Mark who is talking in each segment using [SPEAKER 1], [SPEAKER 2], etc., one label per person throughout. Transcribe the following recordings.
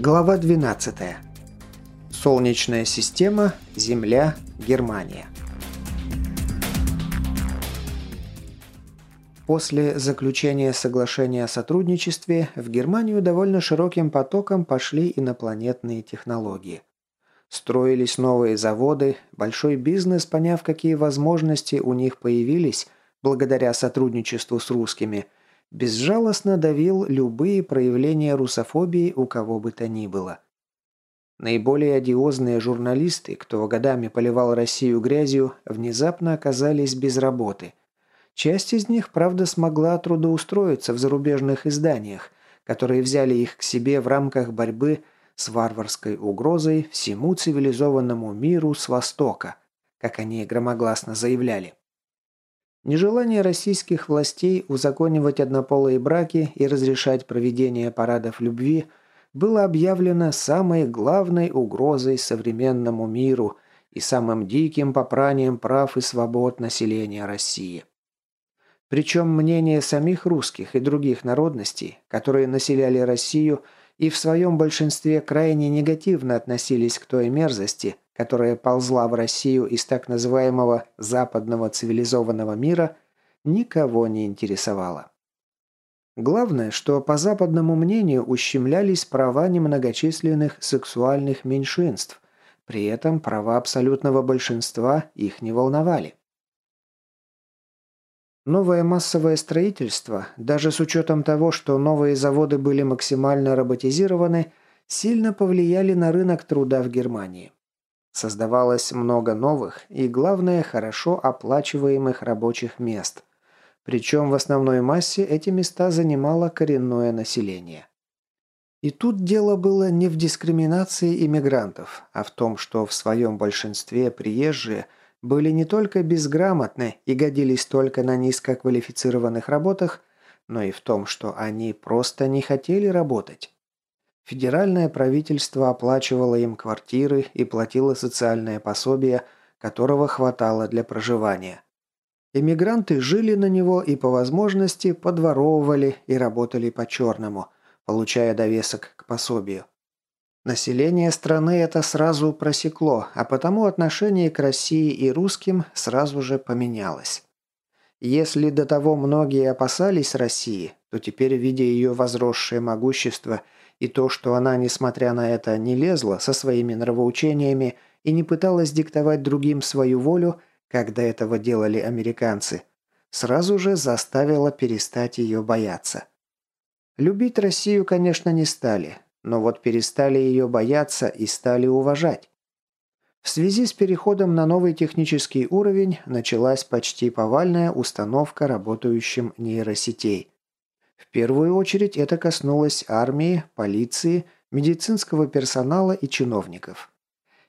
[SPEAKER 1] Глава 12. Солнечная система, Земля, Германия. После заключения соглашения о сотрудничестве в Германию довольно широким потоком пошли инопланетные технологии. Строились новые заводы, большой бизнес, поняв, какие возможности у них появились благодаря сотрудничеству с русскими – безжалостно давил любые проявления русофобии у кого бы то ни было. Наиболее одиозные журналисты, кто годами поливал Россию грязью, внезапно оказались без работы. Часть из них, правда, смогла трудоустроиться в зарубежных изданиях, которые взяли их к себе в рамках борьбы с варварской угрозой всему цивилизованному миру с Востока, как они громогласно заявляли. Нежелание российских властей узаконивать однополые браки и разрешать проведение парадов любви было объявлено самой главной угрозой современному миру и самым диким попранием прав и свобод населения России. Причем мнение самих русских и других народностей, которые населяли Россию и в своем большинстве крайне негативно относились к той мерзости – которая ползла в Россию из так называемого западного цивилизованного мира, никого не интересовала. Главное, что по западному мнению ущемлялись права немногочисленных сексуальных меньшинств, при этом права абсолютного большинства их не волновали. Новое массовое строительство, даже с учетом того, что новые заводы были максимально роботизированы, сильно повлияли на рынок труда в Германии. Создавалось много новых и, главное, хорошо оплачиваемых рабочих мест. Причем в основной массе эти места занимало коренное население. И тут дело было не в дискриминации иммигрантов, а в том, что в своем большинстве приезжие были не только безграмотны и годились только на низкоквалифицированных работах, но и в том, что они просто не хотели работать. Федеральное правительство оплачивало им квартиры и платило социальное пособие, которого хватало для проживания. Эмигранты жили на него и по возможности подворовывали и работали по-черному, получая довесок к пособию. Население страны это сразу просекло, а потому отношение к России и русским сразу же поменялось. Если до того многие опасались России, то теперь, видя ее возросшее могущество – и то, что она, несмотря на это, не лезла со своими нравоучениями и не пыталась диктовать другим свою волю, как до этого делали американцы, сразу же заставило перестать ее бояться. Любить Россию, конечно, не стали, но вот перестали ее бояться и стали уважать. В связи с переходом на новый технический уровень началась почти повальная установка работающим нейросетей – в первую очередь это коснулось армии, полиции, медицинского персонала и чиновников.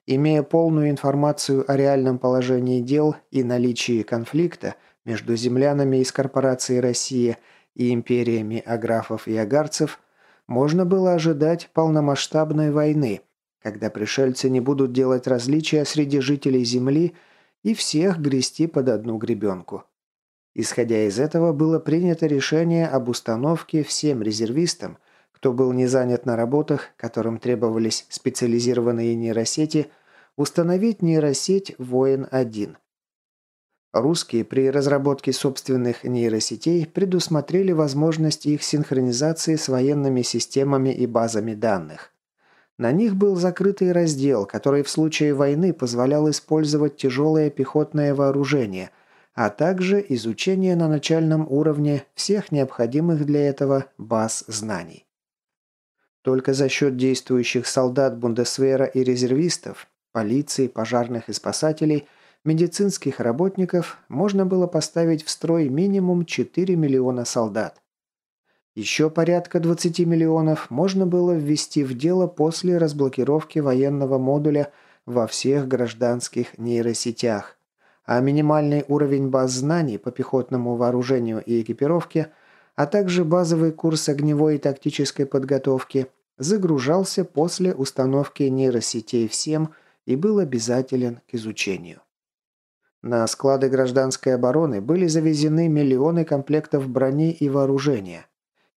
[SPEAKER 1] Имея полную информацию о реальном положении дел и наличии конфликта между землянами из корпорации «Россия» и империями аграфов и агарцев, можно было ожидать полномасштабной войны, когда пришельцы не будут делать различия среди жителей Земли и всех грести под одну гребенку. Исходя из этого, было принято решение об установке всем резервистам, кто был не занят на работах, которым требовались специализированные нейросети, установить нейросеть «Воин-1». Русские при разработке собственных нейросетей предусмотрели возможность их синхронизации с военными системами и базами данных. На них был закрытый раздел, который в случае войны позволял использовать тяжелое пехотное вооружение – а также изучение на начальном уровне всех необходимых для этого баз знаний. Только за счет действующих солдат Бундесвера и резервистов, полиции, пожарных и спасателей, медицинских работников можно было поставить в строй минимум 4 миллиона солдат. Еще порядка 20 миллионов можно было ввести в дело после разблокировки военного модуля во всех гражданских нейросетях, а минимальный уровень баз знаний по пехотному вооружению и экипировке, а также базовый курс огневой и тактической подготовки загружался после установки нейросетей всем и был обязателен к изучению. На склады гражданской обороны были завезены миллионы комплектов брони и вооружения.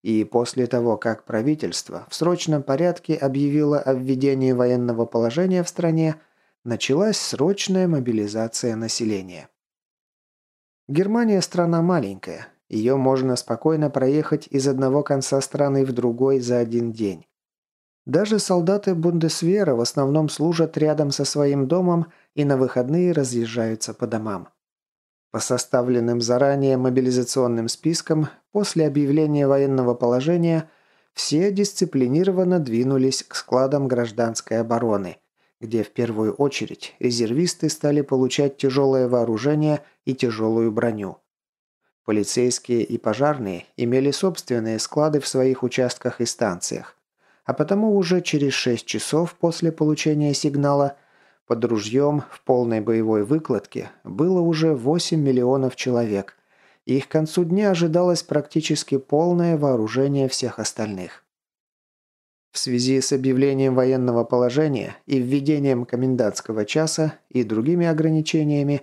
[SPEAKER 1] И после того, как правительство в срочном порядке объявило о введении военного положения в стране, началась срочная мобилизация населения. Германия страна маленькая, ее можно спокойно проехать из одного конца страны в другой за один день. Даже солдаты Бундесвера в основном служат рядом со своим домом и на выходные разъезжаются по домам. По составленным заранее мобилизационным спискам, после объявления военного положения, все дисциплинированно двинулись к складам гражданской обороны, где в первую очередь резервисты стали получать тяжелое вооружение и тяжелую броню. Полицейские и пожарные имели собственные склады в своих участках и станциях, а потому уже через 6 часов после получения сигнала под ружьем в полной боевой выкладке было уже 8 миллионов человек, и к концу дня ожидалось практически полное вооружение всех остальных. В связи с объявлением военного положения и введением комендантского часа и другими ограничениями,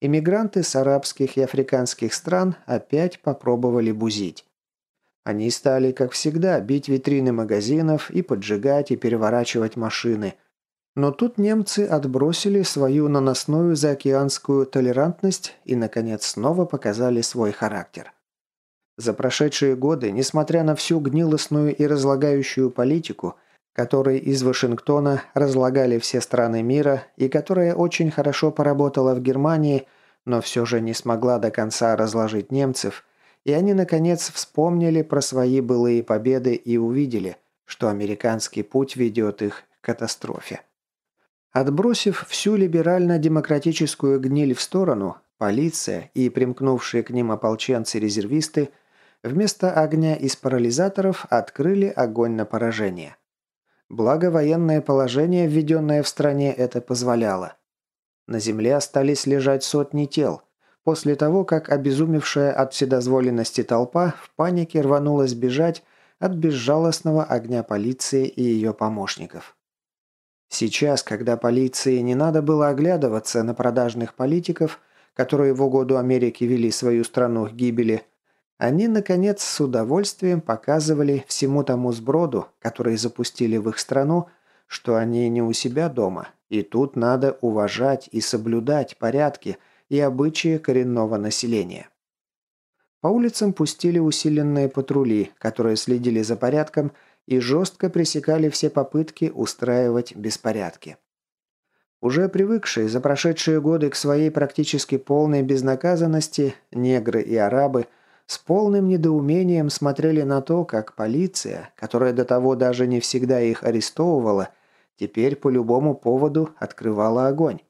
[SPEAKER 1] иммигранты с арабских и африканских стран опять попробовали бузить. Они стали, как всегда, бить витрины магазинов и поджигать и переворачивать машины. Но тут немцы отбросили свою наносную заокеанскую толерантность и, наконец, снова показали свой характер. За прошедшие годы, несмотря на всю гнилостную и разлагающую политику, которой из Вашингтона разлагали все страны мира и которая очень хорошо поработала в Германии, но все же не смогла до конца разложить немцев – и они, наконец, вспомнили про свои былые победы и увидели, что американский путь ведет их к катастрофе. Отбросив всю либерально-демократическую гниль в сторону, полиция и примкнувшие к ним ополченцы-резервисты вместо огня из парализаторов открыли огонь на поражение. Благо военное положение, введенное в стране, это позволяло. На земле остались лежать сотни тел – после того, как обезумевшая от вседозволенности толпа в панике рванулась бежать от безжалостного огня полиции и ее помощников. Сейчас, когда полиции не надо было оглядываться на продажных политиков, которые в угоду Америки вели свою страну к гибели, они, наконец, с удовольствием показывали всему тому сброду, который запустили в их страну, что они не у себя дома, и тут надо уважать и соблюдать порядки – и обычаи коренного населения. По улицам пустили усиленные патрули, которые следили за порядком и жестко пресекали все попытки устраивать беспорядки. Уже привыкшие за прошедшие годы к своей практически полной безнаказанности, негры и арабы с полным недоумением смотрели на то, как полиция, которая до того даже не всегда их арестовывала, теперь по любому поводу открывала огонь.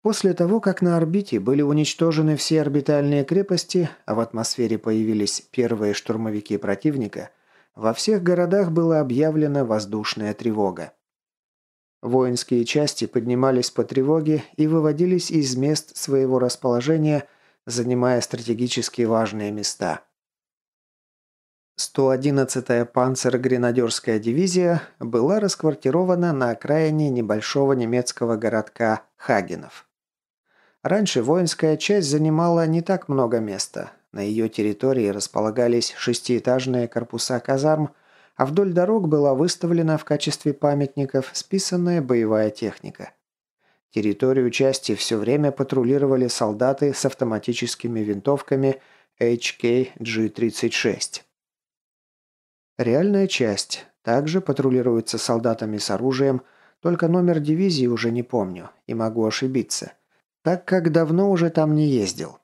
[SPEAKER 1] После того, как на орбите были уничтожены все орбитальные крепости, а в атмосфере появились первые штурмовики противника, во всех городах была объявлена воздушная тревога. Воинские части поднимались по тревоге и выводились из мест своего расположения, занимая стратегически важные места. 111-я панцер-гренадерская дивизия была расквартирована на окраине небольшого немецкого городка Хагенов. Раньше воинская часть занимала не так много места. На ее территории располагались шестиэтажные корпуса казарм, а вдоль дорог была выставлена в качестве памятников списанная боевая техника. Территорию части все время патрулировали солдаты с автоматическими винтовками HK-G36. Реальная часть также патрулируется солдатами с оружием, только номер дивизии уже не помню и могу ошибиться так как давно уже там не ездил.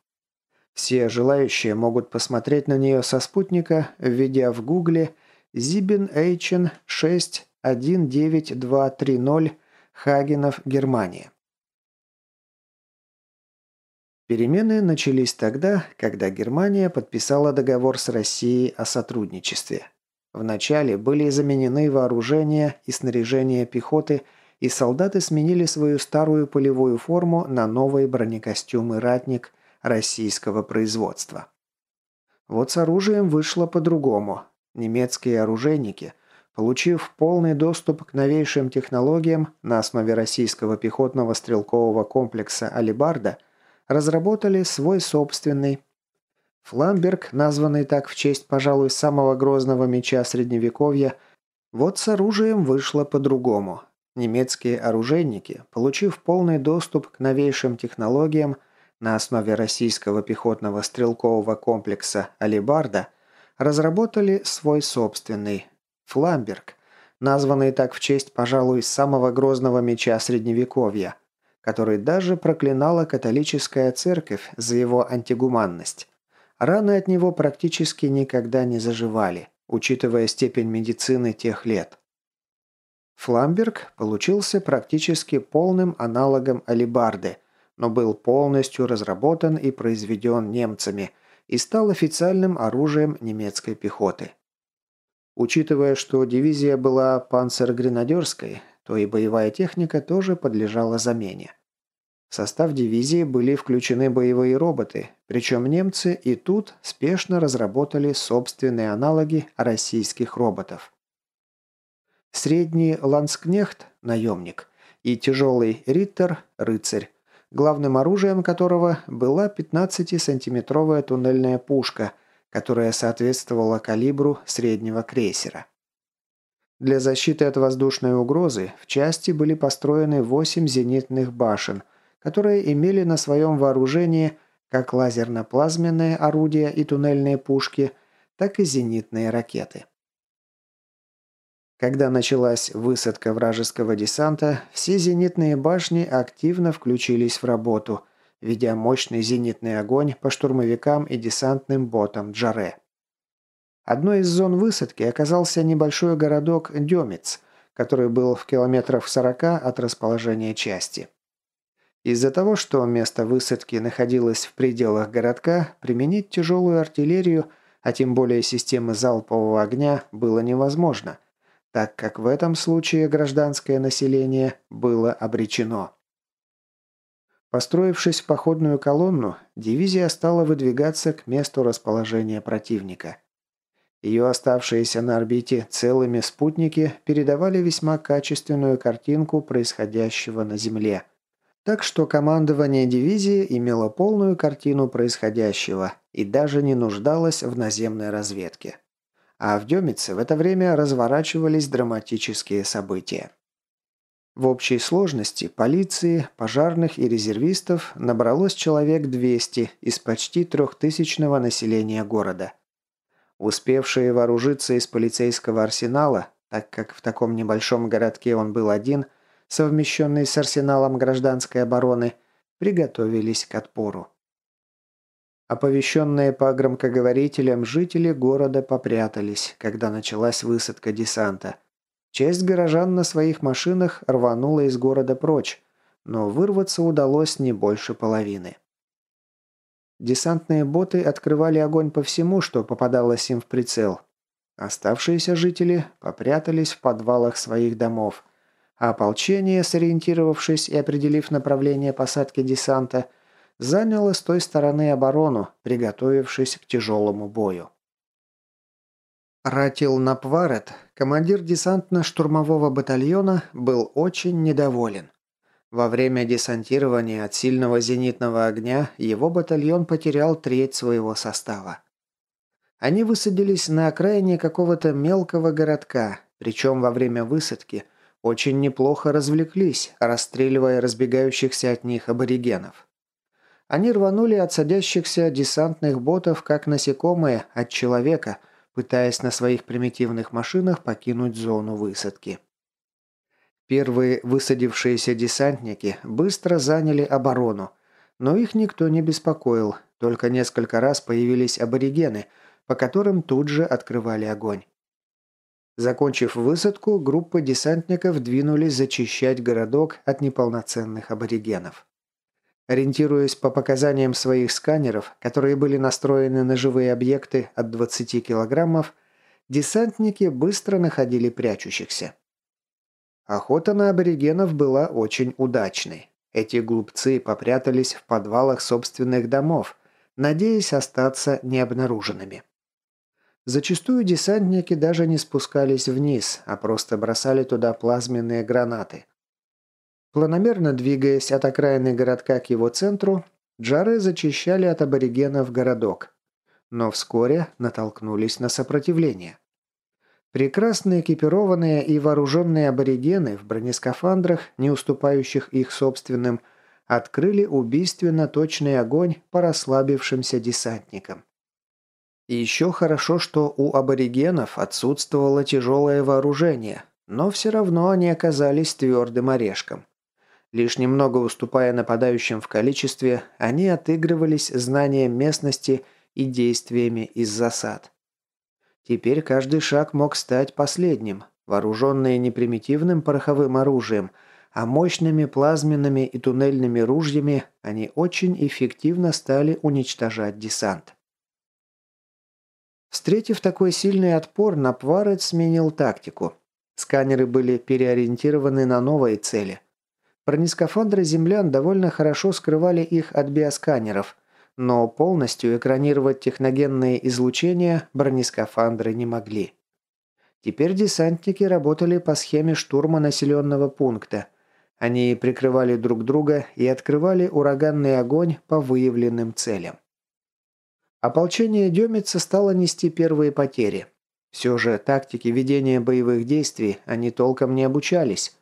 [SPEAKER 1] Все желающие могут посмотреть на нее со спутника, введя в гугле «Зибен Эйчен 619230 Хагенов, Германия». Перемены начались тогда, когда Германия подписала договор с Россией о сотрудничестве. Вначале были заменены вооружение и снаряжение пехоты – и солдаты сменили свою старую полевую форму на новые бронекостюмы «Ратник» российского производства. Вот с оружием вышло по-другому. Немецкие оружейники, получив полный доступ к новейшим технологиям на основе российского пехотного стрелкового комплекса «Алибарда», разработали свой собственный Фламберг, названный так в честь, пожалуй, самого грозного меча Средневековья, вот с оружием вышло по-другому. Немецкие оружейники, получив полный доступ к новейшим технологиям на основе российского пехотного стрелкового комплекса «Алибарда», разработали свой собственный «Фламберг», названный так в честь, пожалуй, самого грозного меча Средневековья, который даже проклинала католическая церковь за его антигуманность. Раны от него практически никогда не заживали, учитывая степень медицины тех лет. Фламберг получился практически полным аналогом алибарды, но был полностью разработан и произведен немцами и стал официальным оружием немецкой пехоты. Учитывая, что дивизия была панцергренадерской, то и боевая техника тоже подлежала замене. В состав дивизии были включены боевые роботы, причем немцы и тут спешно разработали собственные аналоги российских роботов. Средний ланскнехт – наемник, и тяжелый риттер – рыцарь, главным оружием которого была 15-сантиметровая туннельная пушка, которая соответствовала калибру среднего крейсера. Для защиты от воздушной угрозы в части были построены 8 зенитных башен – которые имели на своем вооружении как лазерно-плазменные орудия и туннельные пушки, так и зенитные ракеты. Когда началась высадка вражеского десанта, все зенитные башни активно включились в работу, ведя мощный зенитный огонь по штурмовикам и десантным ботам Джаре. Одной из зон высадки оказался небольшой городок Демец, который был в километрах 40 от расположения части. Из-за того, что место высадки находилось в пределах городка, применить тяжелую артиллерию, а тем более системы залпового огня, было невозможно, так как в этом случае гражданское население было обречено. Построившись в походную колонну, дивизия стала выдвигаться к месту расположения противника. Ее оставшиеся на орбите целыми спутники передавали весьма качественную картинку происходящего на Земле – так что командование дивизии имело полную картину происходящего и даже не нуждалось в наземной разведке. А в Демице в это время разворачивались драматические события. В общей сложности полиции, пожарных и резервистов набралось человек 200 из почти трехтысячного населения города. Успевшие вооружиться из полицейского арсенала, так как в таком небольшом городке он был один – совмещенные с арсеналом гражданской обороны, приготовились к отпору. Оповещенные по громкоговорителям жители города попрятались, когда началась высадка десанта. Часть горожан на своих машинах рванула из города прочь, но вырваться удалось не больше половины. Десантные боты открывали огонь по всему, что попадалось им в прицел. Оставшиеся жители попрятались в подвалах своих домов – а ополчение, сориентировавшись и определив направление посадки десанта, заняло с той стороны оборону, приготовившись к тяжелому бою. Ратил Напварет, командир десантно-штурмового батальона, был очень недоволен. Во время десантирования от сильного зенитного огня его батальон потерял треть своего состава. Они высадились на окраине какого-то мелкого городка, причем во время высадки – очень неплохо развлеклись, расстреливая разбегающихся от них аборигенов. Они рванули от садящихся десантных ботов, как насекомые, от человека, пытаясь на своих примитивных машинах покинуть зону высадки. Первые высадившиеся десантники быстро заняли оборону, но их никто не беспокоил, только несколько раз появились аборигены, по которым тут же открывали огонь. Закончив высадку, группа десантников двинулись зачищать городок от неполноценных аборигенов. Ориентируясь по показаниям своих сканеров, которые были настроены на живые объекты от 20 килограммов, десантники быстро находили прячущихся. Охота на аборигенов была очень удачной. Эти глупцы попрятались в подвалах собственных домов, надеясь остаться необнаруженными. Зачастую десантники даже не спускались вниз, а просто бросали туда плазменные гранаты. Планомерно двигаясь от окраины городка к его центру, Джары зачищали от аборигенов городок. но вскоре натолкнулись на сопротивление. Прекрасно экипированные и вооруженные аборигены в бронескафандрах, не уступающих их собственным, открыли убийственно точный огонь по расслабившимся десантникам. И еще хорошо, что у аборигенов отсутствовало тяжелое вооружение, но все равно они оказались твердым орешком. Лишь немного уступая нападающим в количестве, они отыгрывались знанием местности и действиями из засад. Теперь каждый шаг мог стать последним. Вооруженные не примитивным пороховым оружием, а мощными плазменными и туннельными ружьями, они очень эффективно стали уничтожать десант. Встретив такой сильный отпор, Напварет сменил тактику. Сканеры были переориентированы на новые цели. Бронескафандры землян довольно хорошо скрывали их от биосканеров – но полностью экранировать техногенные излучения бронескафандры не могли. Теперь десантники работали по схеме штурма населенного пункта. Они прикрывали друг друга и открывали ураганный огонь по выявленным целям. Ополчение Демица стало нести первые потери. Все же тактики ведения боевых действий они толком не обучались.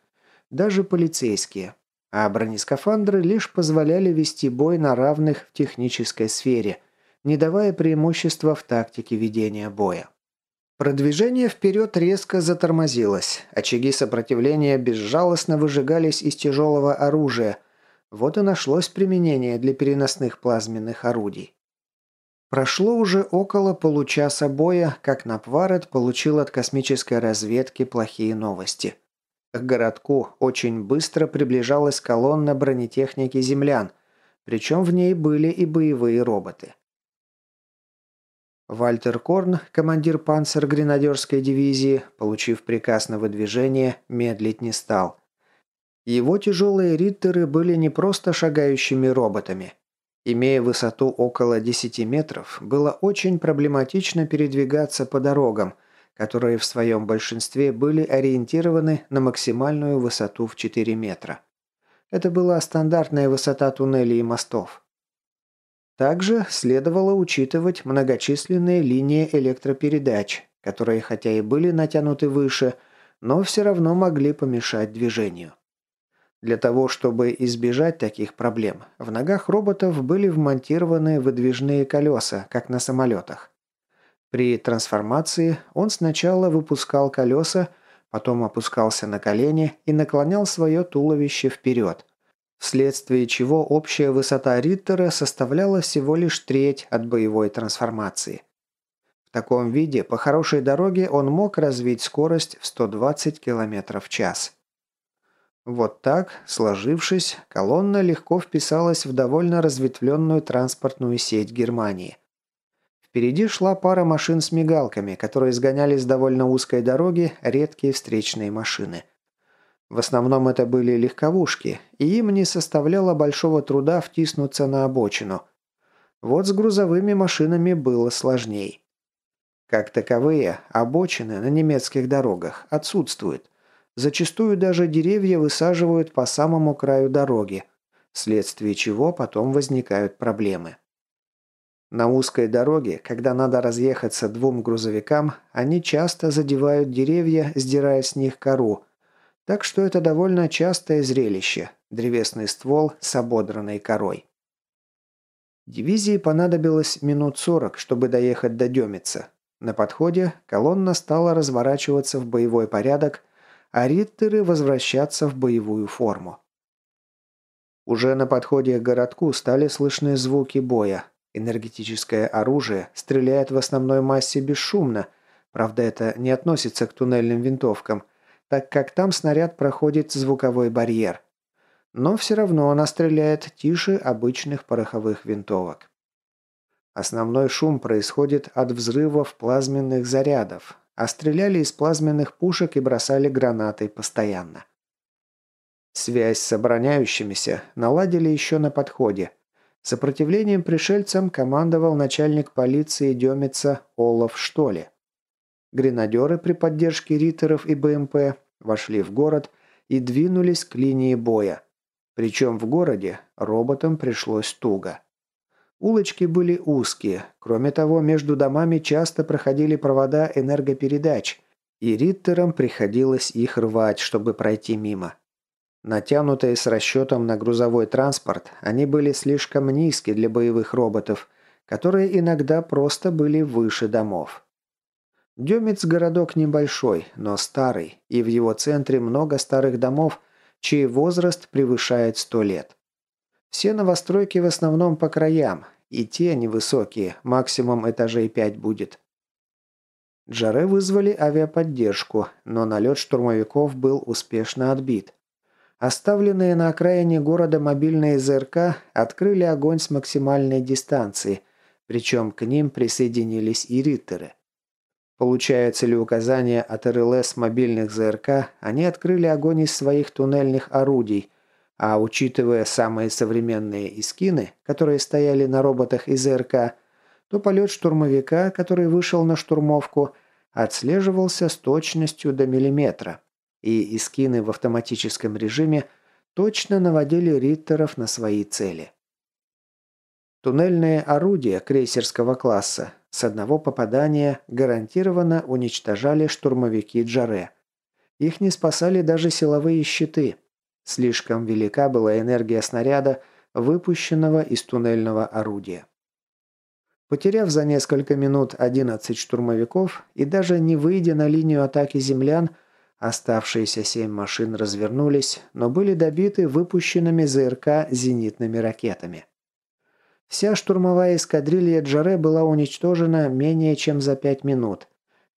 [SPEAKER 1] Даже полицейские – а бронескафандры лишь позволяли вести бой на равных в технической сфере, не давая преимущества в тактике ведения боя. Продвижение вперед резко затормозилось, очаги сопротивления безжалостно выжигались из тяжелого оружия, вот и нашлось применение для переносных плазменных орудий. Прошло уже около получаса боя, как Напварет получил от космической разведки плохие новости – к городку очень быстро приближалась колонна бронетехники землян, причем в ней были и боевые роботы. Вальтер Корн, командир панцер-гренадерской дивизии, получив приказ на выдвижение, медлить не стал. Его тяжелые риттеры были не просто шагающими роботами. Имея высоту около 10 метров, было очень проблематично передвигаться по дорогам, которые в своем большинстве были ориентированы на максимальную высоту в 4 метра. Это была стандартная высота туннелей и мостов. Также следовало учитывать многочисленные линии электропередач, которые хотя и были натянуты выше, но все равно могли помешать движению. Для того, чтобы избежать таких проблем, в ногах роботов были вмонтированы выдвижные колеса, как на самолетах. При трансформации он сначала выпускал колеса, потом опускался на колени и наклонял свое туловище вперед, вследствие чего общая высота Риттера составляла всего лишь треть от боевой трансформации. В таком виде по хорошей дороге он мог развить скорость в 120 км в час. Вот так, сложившись, колонна легко вписалась в довольно разветвленную транспортную сеть Германии. Впереди шла пара машин с мигалками, которые сгоняли с довольно узкой дороги редкие встречные машины. В основном это были легковушки, и им не составляло большого труда втиснуться на обочину. Вот с грузовыми машинами было сложней. Как таковые, обочины на немецких дорогах отсутствуют. Зачастую даже деревья высаживают по самому краю дороги, вследствие чего потом возникают проблемы. На узкой дороге, когда надо разъехаться двум грузовикам, они часто задевают деревья, сдирая с них кору. Так что это довольно частое зрелище – древесный ствол с ободранной корой. Дивизии понадобилось минут 40, чтобы доехать до Демица. На подходе колонна стала разворачиваться в боевой порядок, а риттеры возвращаться в боевую форму. Уже на подходе к городку стали слышны звуки боя, Энергетическое оружие стреляет в основной массе бесшумно, правда это не относится к туннельным винтовкам, так как там снаряд проходит звуковой барьер. Но все равно она стреляет тише обычных пороховых винтовок. Основной шум происходит от взрывов плазменных зарядов, а стреляли из плазменных пушек и бросали гранаты постоянно. Связь с обороняющимися наладили еще на подходе – Сопротивлением пришельцам командовал начальник полиции Демица Олаф Штоле. Гренадеры при поддержке риттеров и БМП вошли в город и двинулись к линии боя. Причем в городе роботам пришлось туго. Улочки были узкие. Кроме того, между домами часто проходили провода энергопередач, и риттерам приходилось их рвать, чтобы пройти мимо. Натянутые с расчетом на грузовой транспорт, они были слишком низки для боевых роботов, которые иногда просто были выше домов. Демец городок небольшой, но старый, и в его центре много старых домов, чей возраст превышает сто лет. Все новостройки в основном по краям, и те невысокие, максимум этажей пять будет. Джаре вызвали авиаподдержку, но налет штурмовиков был успешно отбит. Оставленные на окраине города мобильные ЗРК открыли огонь с максимальной дистанции, причем к ним присоединились и риттеры. Получая целеуказания от РЛС мобильных ЗРК, они открыли огонь из своих туннельных орудий, а учитывая самые современные искины, которые стояли на роботах из ЗРК, то полет штурмовика, который вышел на штурмовку, отслеживался с точностью до миллиметра и искины в автоматическом режиме точно наводили риттеров на свои цели. Туннельные орудия крейсерского класса с одного попадания гарантированно уничтожали штурмовики Джаре. Их не спасали даже силовые щиты. Слишком велика была энергия снаряда, выпущенного из туннельного орудия. Потеряв за несколько минут 11 штурмовиков и даже не выйдя на линию атаки землян, Оставшиеся семь машин развернулись, но были добиты выпущенными ЗРК зенитными ракетами. Вся штурмовая эскадрилья Джаре была уничтожена менее чем за пять минут.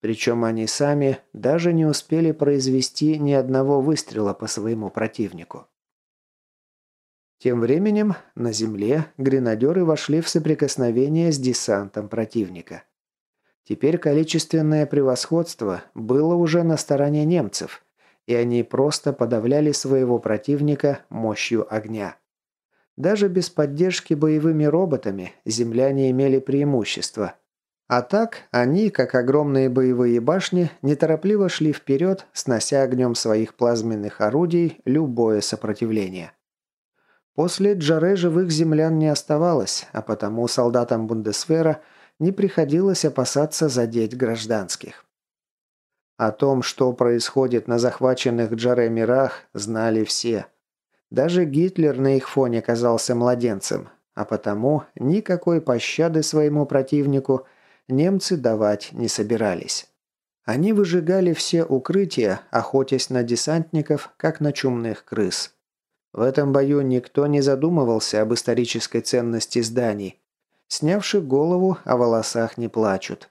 [SPEAKER 1] Причем они сами даже не успели произвести ни одного выстрела по своему противнику. Тем временем на земле гренадеры вошли в соприкосновение с десантом противника. Теперь количественное превосходство было уже на стороне немцев, и они просто подавляли своего противника мощью огня. Даже без поддержки боевыми роботами земляне имели преимущество. А так, они, как огромные боевые башни, неторопливо шли вперед, снося огнем своих плазменных орудий любое сопротивление. После Джаре живых землян не оставалось, а потому солдатам Бундесвера – не приходилось опасаться задеть гражданских. О том, что происходит на захваченных Джаре-мирах, знали все. Даже Гитлер на их фоне казался младенцем, а потому никакой пощады своему противнику немцы давать не собирались. Они выжигали все укрытия, охотясь на десантников, как на чумных крыс. В этом бою никто не задумывался об исторической ценности зданий, Снявши голову, о волосах не плачут.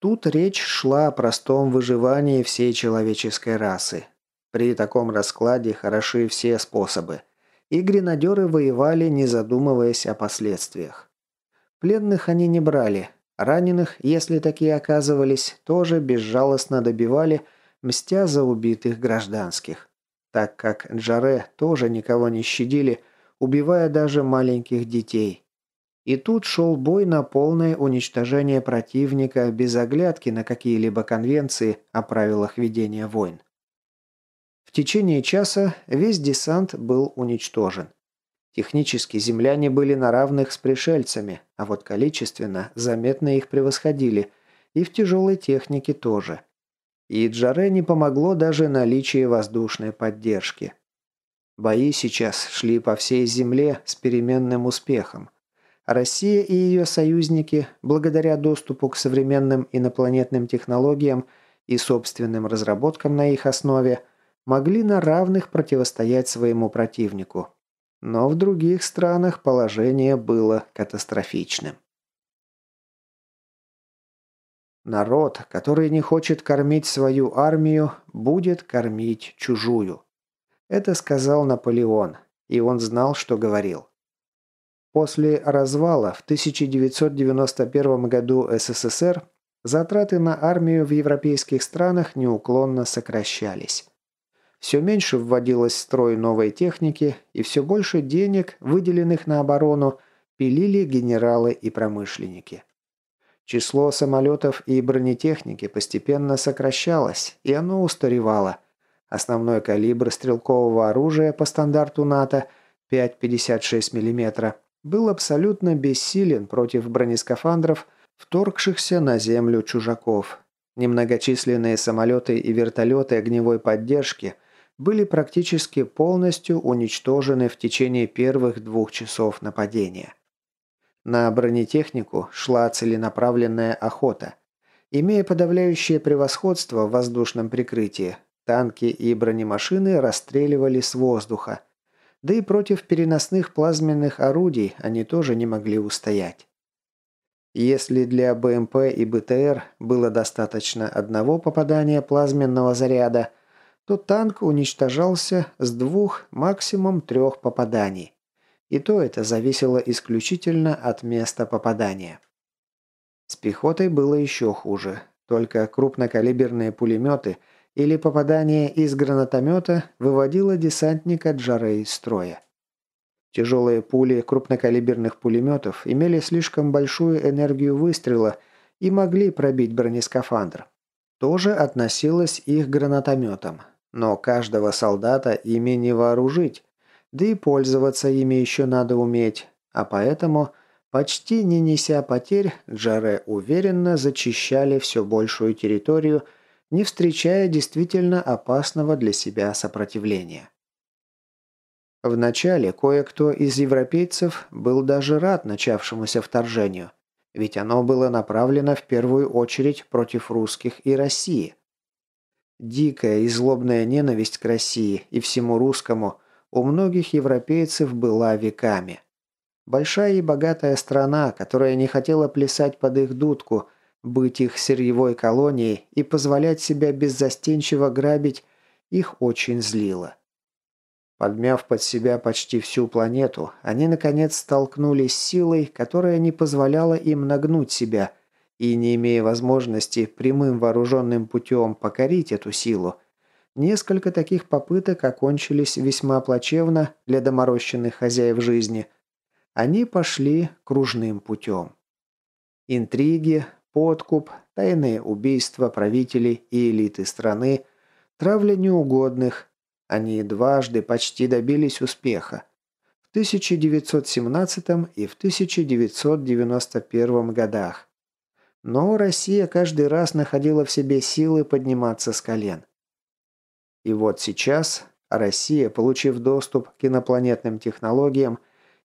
[SPEAKER 1] Тут речь шла о простом выживании всей человеческой расы. При таком раскладе хороши все способы. И гренадеры воевали, не задумываясь о последствиях. Пленных они не брали. Раненых, если такие оказывались, тоже безжалостно добивали, мстя за убитых гражданских. Так как Джаре тоже никого не щадили, убивая даже маленьких детей. И тут шел бой на полное уничтожение противника без оглядки на какие-либо конвенции о правилах ведения войн. В течение часа весь десант был уничтожен. Технически земляне были на равных с пришельцами, а вот количественно заметно их превосходили, и в тяжелой технике тоже. И Джаре не помогло даже наличие воздушной поддержки. Бои сейчас шли по всей земле с переменным успехом – Россия и ее союзники, благодаря доступу к современным инопланетным технологиям и собственным разработкам на их основе, могли на равных противостоять своему противнику. Но в других странах положение было катастрофичным. Народ, который не хочет кормить свою армию, будет кормить чужую. Это сказал Наполеон, и он знал, что говорил. После развала в 1991 году СССР затраты на армию в европейских странах неуклонно сокращались. Все меньше вводилось в строй новой техники, и все больше денег, выделенных на оборону, пилили генералы и промышленники. Число самолетов и бронетехники постепенно сокращалось, и оно устаревало. Основной калибр стрелкового оружия по стандарту НАТО 5,56 мм был абсолютно бессилен против бронескафандров, вторгшихся на землю чужаков. Немногочисленные самолеты и вертолеты огневой поддержки были практически полностью уничтожены в течение первых двух часов нападения. На бронетехнику шла целенаправленная охота. Имея подавляющее превосходство в воздушном прикрытии, танки и бронемашины расстреливали с воздуха. Да и против переносных плазменных орудий они тоже не могли устоять. Если для БМП и БТР было достаточно одного попадания плазменного заряда, то танк уничтожался с двух, максимум трех попаданий. И то это зависело исключительно от места попадания. С пехотой было еще хуже. Только крупнокалиберные пулеметы или попадание из гранатомета выводило десантника Джаре из строя. Тяжелые пули крупнокалиберных пулеметов имели слишком большую энергию выстрела и могли пробить бронескафандр. Тоже относилось их к гранатометам. Но каждого солдата ими не вооружить, да и пользоваться ими еще надо уметь, а поэтому, почти не неся потерь, Джаре уверенно зачищали все большую территорию, не встречая действительно опасного для себя сопротивления. Вначале кое-кто из европейцев был даже рад начавшемуся вторжению, ведь оно было направлено в первую очередь против русских и России. Дикая и злобная ненависть к России и всему русскому у многих европейцев была веками. Большая и богатая страна, которая не хотела плясать под их дудку, быть их сырьевой колонией и позволять себя беззастенчиво грабить, их очень злило. Подмяв под себя почти всю планету, они наконец столкнулись с силой, которая не позволяла им нагнуть себя, и не имея возможности прямым вооруженным путем покорить эту силу, несколько таких попыток окончились весьма плачевно для доморощенных хозяев жизни. Они пошли кружным путем. Интриги, подкуп, тайные убийства правителей и элиты страны, травля неугодных, они дважды почти добились успеха. В 1917 и в 1991 годах. Но Россия каждый раз находила в себе силы подниматься с колен. И вот сейчас Россия, получив доступ к инопланетным технологиям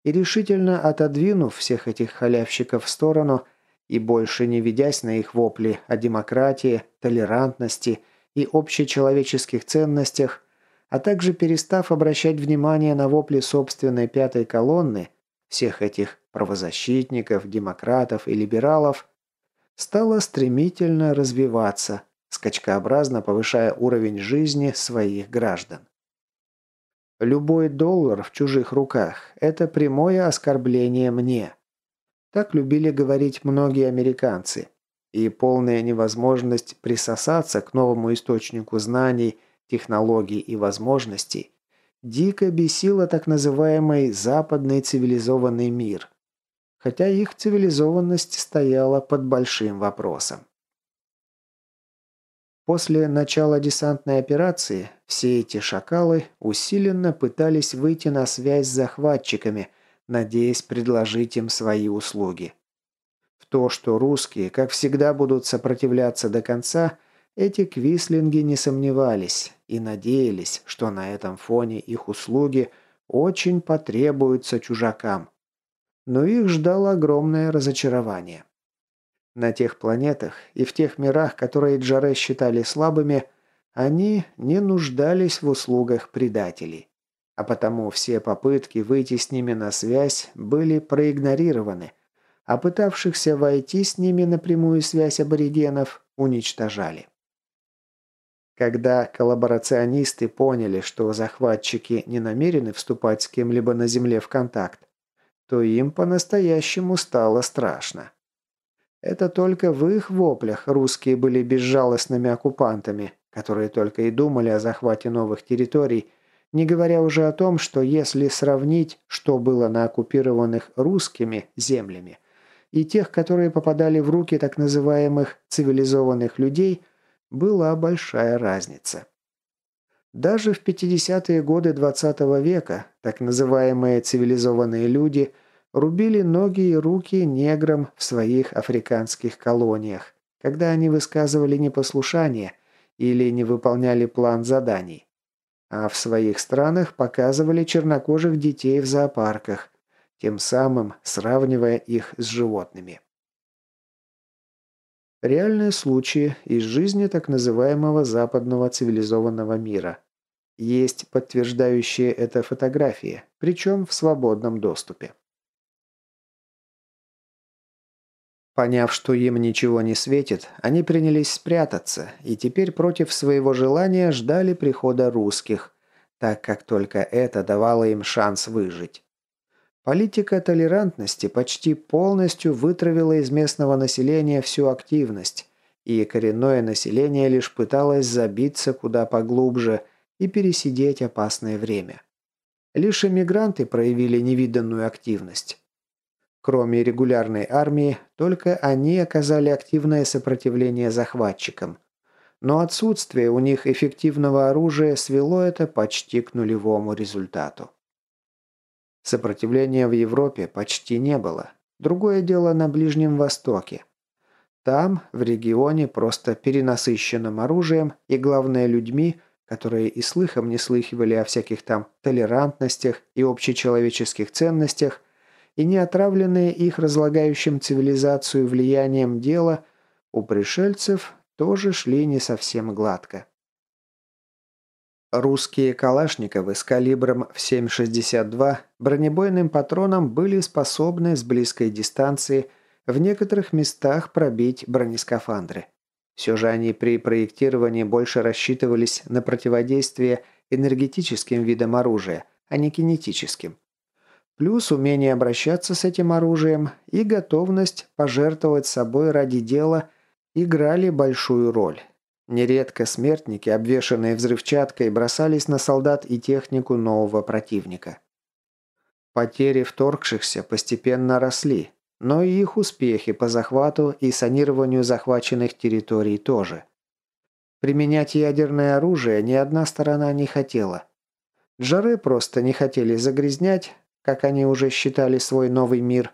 [SPEAKER 1] и решительно отодвинув всех этих халявщиков в сторону и больше не ведясь на их вопли о демократии, толерантности и общечеловеческих ценностях, а также перестав обращать внимание на вопли собственной пятой колонны, всех этих правозащитников, демократов и либералов, стала стремительно развиваться, скачкообразно повышая уровень жизни своих граждан. Любой доллар в чужих руках – это прямое оскорбление мне. Так любили говорить многие американцы. И полная невозможность присосаться к новому источнику знаний технологий и возможностей, дико бесило так называемый западный цивилизованный мир, хотя их цивилизованность стояла под большим вопросом. После начала десантной операции все эти шакалы усиленно пытались выйти на связь с захватчиками, надеясь предложить им свои услуги. В то, что русские, как всегда, будут сопротивляться до конца, эти квислинги не сомневались и надеялись, что на этом фоне их услуги очень потребуются чужакам. Но их ждало огромное разочарование. На тех планетах и в тех мирах, которые Джаре считали слабыми, они не нуждались в услугах предателей. А потому все попытки выйти с ними на связь были проигнорированы, а пытавшихся войти с ними на прямую связь аборигенов уничтожали. Когда коллаборационисты поняли, что захватчики не намерены вступать с кем-либо на Земле в контакт, то им по-настоящему стало страшно. Это только в их воплях русские были безжалостными оккупантами, которые только и думали о захвате новых территорий, не говоря уже о том, что если сравнить, что было на оккупированных русскими землями, и тех, которые попадали в руки так называемых цивилизованных людей – была большая разница. Даже в 50-е годы 20 -го века так называемые цивилизованные люди рубили ноги и руки неграм в своих африканских колониях, когда они высказывали непослушание или не выполняли план заданий. А в своих странах показывали чернокожих детей в зоопарках, тем самым сравнивая их с животными. Реальные случаи из жизни так называемого западного цивилизованного мира. Есть подтверждающие это фотографии, причем в свободном доступе. Поняв, что им ничего не светит, они принялись спрятаться и теперь против своего желания ждали прихода русских, так как только это давало им шанс выжить. Политика толерантности почти полностью вытравила из местного населения всю активность, и коренное население лишь пыталось забиться куда поглубже и пересидеть опасное время. Лишь иммигранты проявили невиданную активность. Кроме регулярной армии, только они оказали активное сопротивление захватчикам. Но отсутствие у них эффективного оружия свело это почти к нулевому результату. Сопротивления в Европе почти не было. Другое дело на Ближнем Востоке. Там, в регионе, просто перенасыщенным оружием и, главное, людьми, которые и слыхом не слыхивали о всяких там толерантностях и общечеловеческих ценностях, и не отравленные их разлагающим цивилизацию влиянием дела, у пришельцев тоже шли не совсем гладко. Русские калашниковы с калибром в 7,62 бронебойным патроном были способны с близкой дистанции в некоторых местах пробить бронескафандры. Все же они при проектировании больше рассчитывались на противодействие энергетическим видам оружия, а не кинетическим. Плюс умение обращаться с этим оружием и готовность пожертвовать собой ради дела играли большую роль. Нередко смертники, обвешанные взрывчаткой, бросались на солдат и технику нового противника. Потери вторгшихся постепенно росли, но и их успехи по захвату и санированию захваченных территорий тоже. Применять ядерное оружие ни одна сторона не хотела. Джары просто не хотели загрязнять, как они уже считали свой новый мир,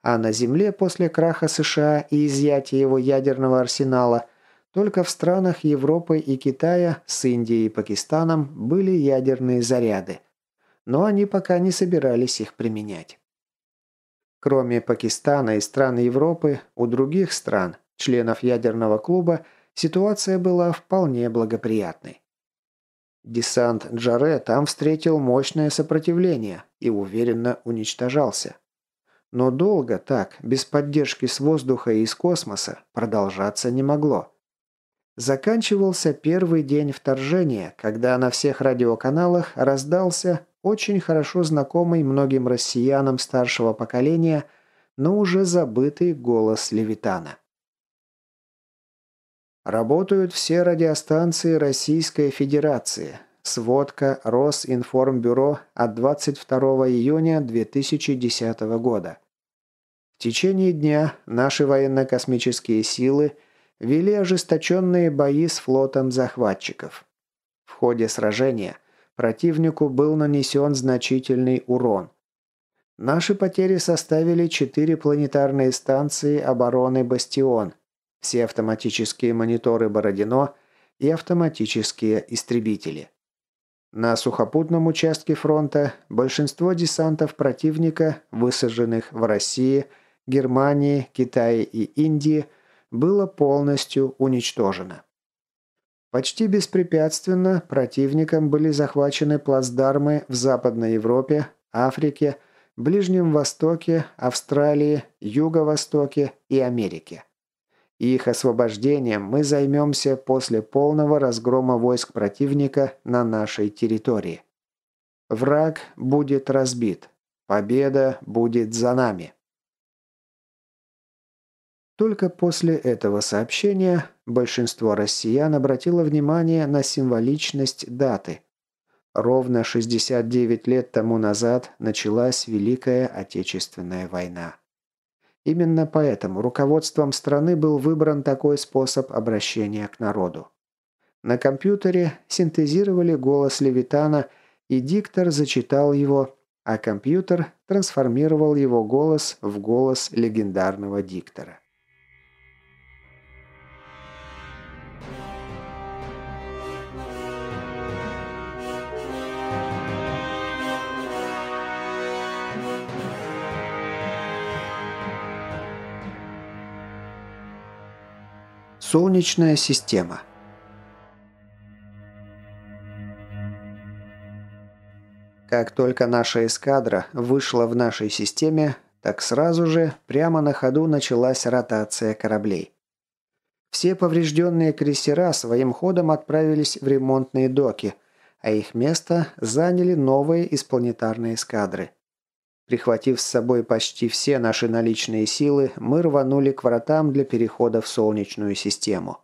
[SPEAKER 1] а на Земле после краха США и изъятия его ядерного арсенала только в странах Европы и Китая с Индией и Пакистаном были ядерные заряды. Но они пока не собирались их применять. Кроме Пакистана и стран Европы, у других стран, членов ядерного клуба, ситуация была вполне благоприятной. Десант Джаре там встретил мощное сопротивление и уверенно уничтожался. Но долго так, без поддержки с воздуха и из космоса, продолжаться не могло. Заканчивался первый день вторжения, когда на всех радиоканалах раздался очень хорошо знакомый многим россиянам старшего поколения, но уже забытый голос Левитана. Работают все радиостанции Российской Федерации. Сводка Росинформбюро от 22 июня 2010 года. В течение дня наши военно-космические силы вели ожесточенные бои с флотом захватчиков. В ходе сражения противнику был нанесен значительный урон. Наши потери составили четыре планетарные станции обороны «Бастион», все автоматические мониторы Бородино и автоматические истребители. На сухопутном участке фронта большинство десантов противника, высаженных в России, Германии, Китае и Индии, было полностью уничтожено. Почти беспрепятственно противником были захвачены плацдармы в Западной Европе, Африке, Ближнем Востоке, Австралии, Юго-Востоке и Америке. Их освобождением мы займемся после полного разгрома войск противника на нашей территории. Враг будет разбит. Победа будет за нами. Только после этого сообщения большинство россиян обратило внимание на символичность даты. Ровно 69 лет тому назад началась Великая Отечественная война. Именно поэтому руководством страны был выбран такой способ обращения к народу. На компьютере синтезировали голос Левитана, и диктор зачитал его, а компьютер трансформировал его голос в голос легендарного диктора. Солнечная система – Как только наша эскадра вышла в нашей системе, так сразу же прямо на ходу началась ротация кораблей. Все поврежденные крейсера своим ходом отправились в ремонтные доки, а их место заняли новые из планетарной эскадры. Прихватив с собой почти все наши наличные силы, мы рванули к вратам для перехода в Солнечную систему.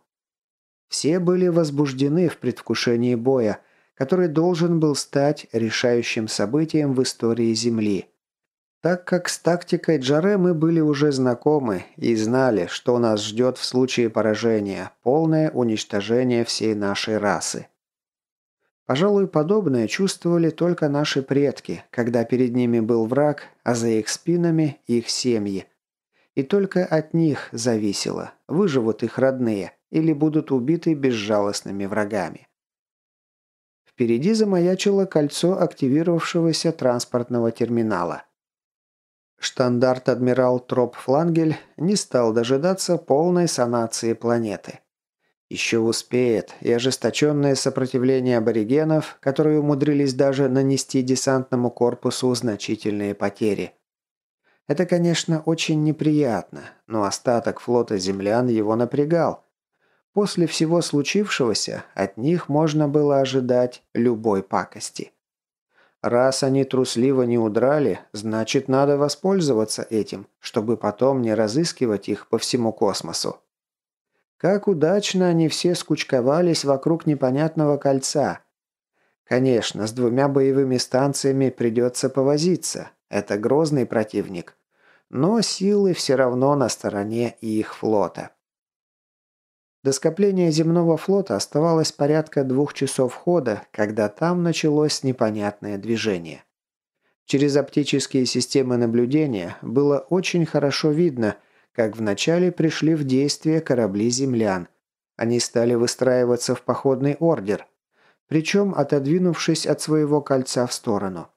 [SPEAKER 1] Все были возбуждены в предвкушении боя – который должен был стать решающим событием в истории Земли. Так как с тактикой Джаре мы были уже знакомы и знали, что нас ждет в случае поражения – полное уничтожение всей нашей расы. Пожалуй, подобное чувствовали только наши предки, когда перед ними был враг, а за их спинами – их семьи. И только от них зависело, выживут их родные или будут убиты безжалостными врагами. Впереди замаячило кольцо активировавшегося транспортного терминала. Штандарт-адмирал Троп-Флангель не стал дожидаться полной санации планеты. Еще успеет, и ожесточенное сопротивление аборигенов, которые умудрились даже нанести десантному корпусу значительные потери. Это, конечно, очень неприятно, но остаток флота землян его напрягал – После всего случившегося от них можно было ожидать любой пакости. Раз они трусливо не удрали, значит надо воспользоваться этим, чтобы потом не разыскивать их по всему космосу. Как удачно они все скучковались вокруг непонятного кольца. Конечно, с двумя боевыми станциями придется повозиться. Это грозный противник. Но силы все равно на стороне их флота. До скопления земного флота оставалось порядка двух часов хода, когда там началось непонятное движение. Через оптические системы наблюдения было очень хорошо видно, как вначале пришли в действие корабли землян. Они стали выстраиваться в походный ордер, причем отодвинувшись от своего кольца в сторону.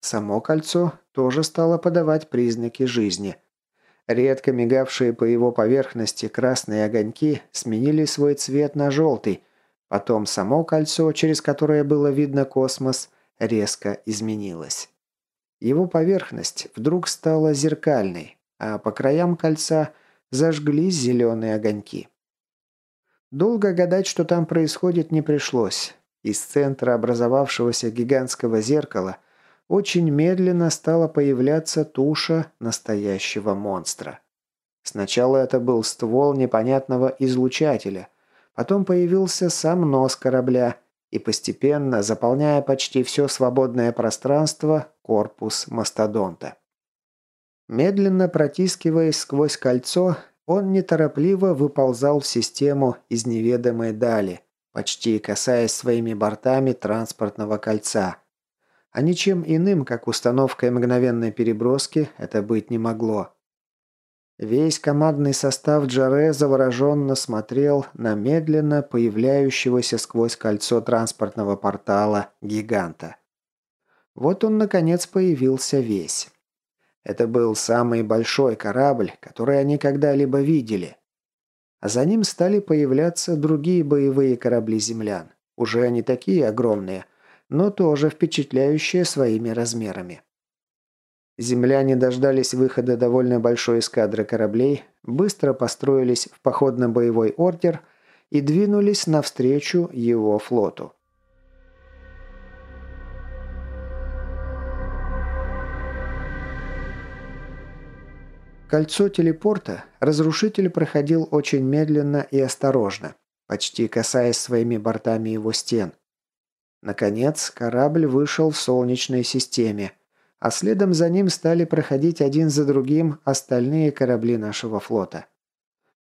[SPEAKER 1] Само кольцо тоже стало подавать признаки жизни – Редко мигавшие по его поверхности красные огоньки сменили свой цвет на желтый. Потом само кольцо, через которое было видно космос, резко изменилось. Его поверхность вдруг стала зеркальной, а по краям кольца зажглись зеленые огоньки. Долго гадать, что там происходит, не пришлось. Из центра образовавшегося гигантского зеркала очень медленно стала появляться туша настоящего монстра. Сначала это был ствол непонятного излучателя, потом появился сам нос корабля и постепенно, заполняя почти все свободное пространство, корпус мастодонта. Медленно протискиваясь сквозь кольцо, он неторопливо выползал в систему из неведомой дали, почти касаясь своими бортами транспортного кольца – а ничем иным, как установкой мгновенной переброски, это быть не могло. Весь командный состав Джаре завороженно смотрел на медленно появляющегося сквозь кольцо транспортного портала гиганта. Вот он, наконец, появился весь. Это был самый большой корабль, который они когда-либо видели. А за ним стали появляться другие боевые корабли землян. Уже они такие огромные – но тоже впечатляющее своими размерами. Земляне дождались выхода довольно большой эскадры кораблей, быстро построились в походно-боевой ордер и двинулись навстречу его флоту. Кольцо телепорта разрушитель проходил очень медленно и осторожно, почти касаясь своими бортами его стен – Наконец, корабль вышел в Солнечной системе, а следом за ним стали проходить один за другим остальные корабли нашего флота.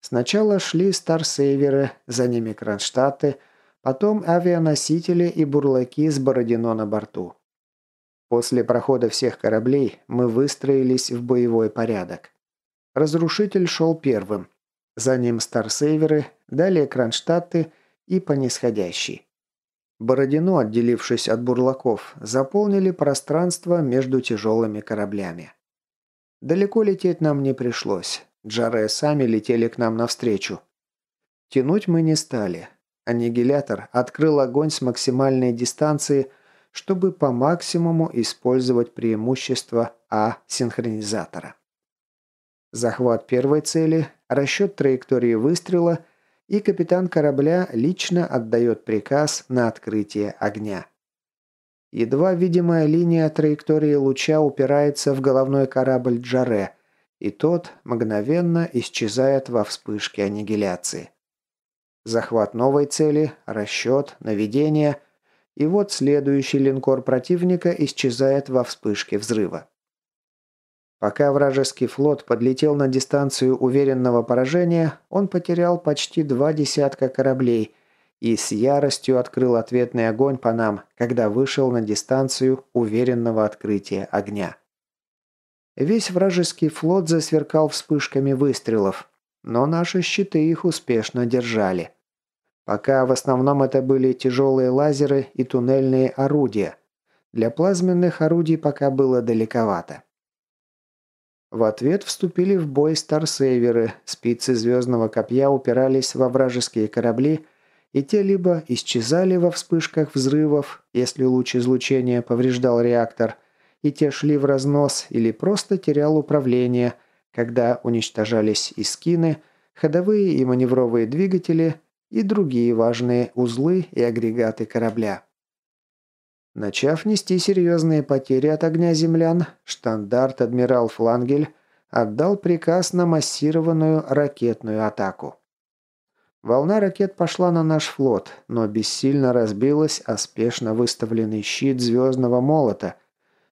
[SPEAKER 1] Сначала шли Старсейверы, за ними Кронштадты, потом авианосители и бурлаки с Бородино на борту. После прохода всех кораблей мы выстроились в боевой порядок. Разрушитель шел первым. За ним Старсейверы, далее Кронштадты и по нисходящей. Бородино, отделившись от бурлаков, заполнили пространство между тяжелыми кораблями. Далеко лететь нам не пришлось. Джаре сами летели к нам навстречу. Тянуть мы не стали. Аннигилятор открыл огонь с максимальной дистанции, чтобы по максимуму использовать преимущество А-синхронизатора. Захват первой цели, расчет траектории выстрела – и капитан корабля лично отдает приказ на открытие огня. Едва видимая линия траектории луча упирается в головной корабль Джаре, и тот мгновенно исчезает во вспышке аннигиляции. Захват новой цели, расчет, наведение, и вот следующий линкор противника исчезает во вспышке взрыва. Пока вражеский флот подлетел на дистанцию уверенного поражения, он потерял почти два десятка кораблей и с яростью открыл ответный огонь по нам, когда вышел на дистанцию уверенного открытия огня. Весь вражеский флот засверкал вспышками выстрелов, но наши щиты их успешно держали. Пока в основном это были тяжелые лазеры и туннельные орудия. Для плазменных орудий пока было далековато. В ответ вступили в бой старсейверы, спицы звездного копья упирались во вражеские корабли, и те либо исчезали во вспышках взрывов, если луч излучения повреждал реактор, и те шли в разнос или просто терял управление, когда уничтожались и скины, ходовые и маневровые двигатели и другие важные узлы и агрегаты корабля. Начав нести серьезные потери от огня землян, штандарт-адмирал Флангель отдал приказ на массированную ракетную атаку. Волна ракет пошла на наш флот, но бессильно разбилась о спешно выставленный щит звездного молота.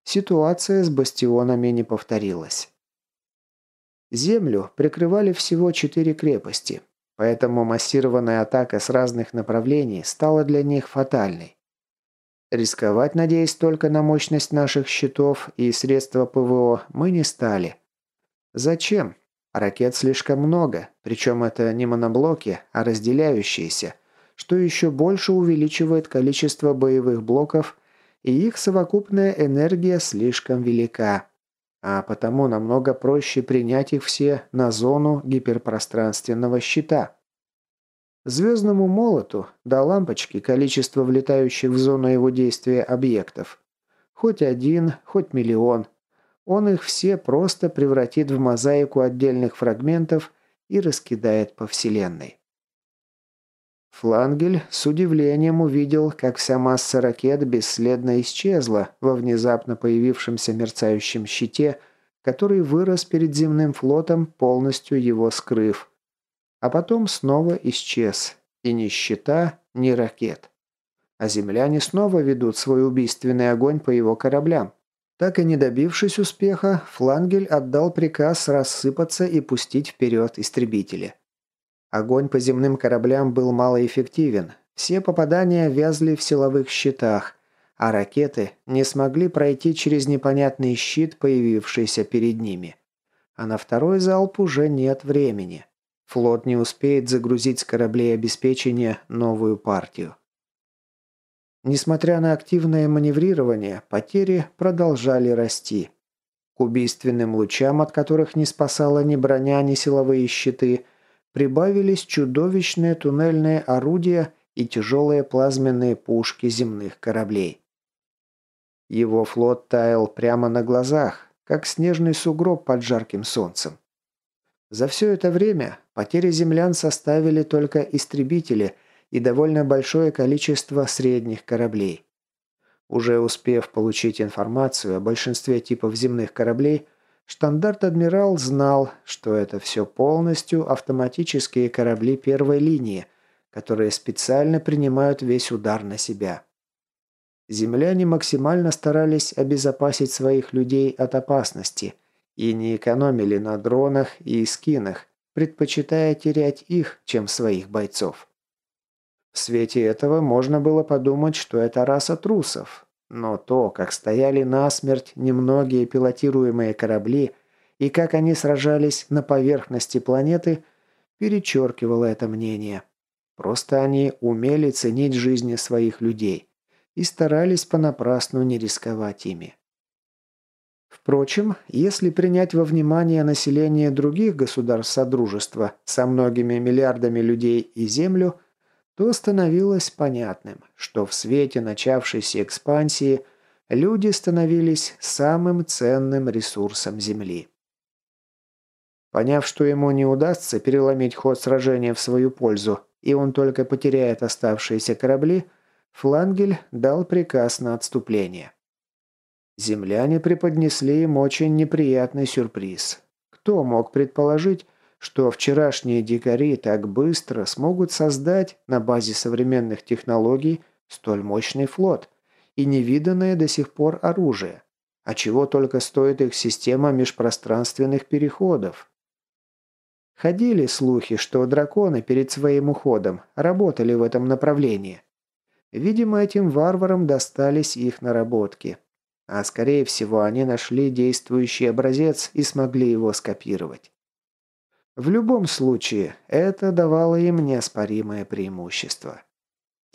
[SPEAKER 1] Ситуация с бастионами не повторилась. Землю прикрывали всего четыре крепости, поэтому массированная атака с разных направлений стала для них фатальной. Рисковать, надеясь только на мощность наших щитов и средства ПВО, мы не стали. Зачем? Ракет слишком много, причем это не моноблоки, а разделяющиеся, что еще больше увеличивает количество боевых блоков, и их совокупная энергия слишком велика. А потому намного проще принять их все на зону гиперпространственного щита. Звездному молоту до лампочки количество влетающих в зону его действия объектов. Хоть один, хоть миллион. Он их все просто превратит в мозаику отдельных фрагментов и раскидает по Вселенной. Флангель с удивлением увидел, как вся масса ракет бесследно исчезла во внезапно появившемся мерцающем щите, который вырос перед земным флотом, полностью его скрыв а потом снова исчез. И ни щита, ни ракет. А земляне снова ведут свой убийственный огонь по его кораблям. Так и не добившись успеха, Флангель отдал приказ рассыпаться и пустить вперед истребители. Огонь по земным кораблям был малоэффективен. Все попадания вязли в силовых щитах, а ракеты не смогли пройти через непонятный щит, появившийся перед ними. А на второй залп уже нет времени. Флот не успеет загрузить с кораблей обеспечения новую партию. Несмотря на активное маневрирование, потери продолжали расти. К убийственным лучам, от которых не спасала ни броня, ни силовые щиты, прибавились чудовищные туннельные орудия и тяжелые плазменные пушки земных кораблей. Его флот таял прямо на глазах, как снежный сугроб под жарким солнцем. За все это время потери землян составили только истребители и довольно большое количество средних кораблей. Уже успев получить информацию о большинстве типов земных кораблей, штандарт-адмирал знал, что это все полностью автоматические корабли первой линии, которые специально принимают весь удар на себя. Земляне максимально старались обезопасить своих людей от опасности – и не экономили на дронах и скинах, предпочитая терять их, чем своих бойцов. В свете этого можно было подумать, что это раса трусов. Но то, как стояли насмерть немногие пилотируемые корабли и как они сражались на поверхности планеты, перечеркивало это мнение. Просто они умели ценить жизни своих людей и старались понапрасну не рисковать ими. Впрочем, если принять во внимание население других государств Содружества со многими миллиардами людей и Землю – то становилось понятным, что в свете начавшейся экспансии люди становились самым ценным ресурсом Земли. Поняв, что ему не удастся переломить ход сражения в свою пользу, и он только потеряет оставшиеся корабли, Флангель дал приказ на отступление. Земляне преподнесли им очень неприятный сюрприз. Кто мог предположить, что вчерашние дикари так быстро смогут создать на базе современных технологий столь мощный флот и невиданное до сих пор оружие, а чего только стоит их система межпространственных переходов. Ходили слухи, что драконы перед своим уходом работали в этом направлении. Видимо, этим варварам достались их наработки. А скорее всего, они нашли действующий образец и смогли его скопировать. В любом случае, это давало им неоспоримое преимущество.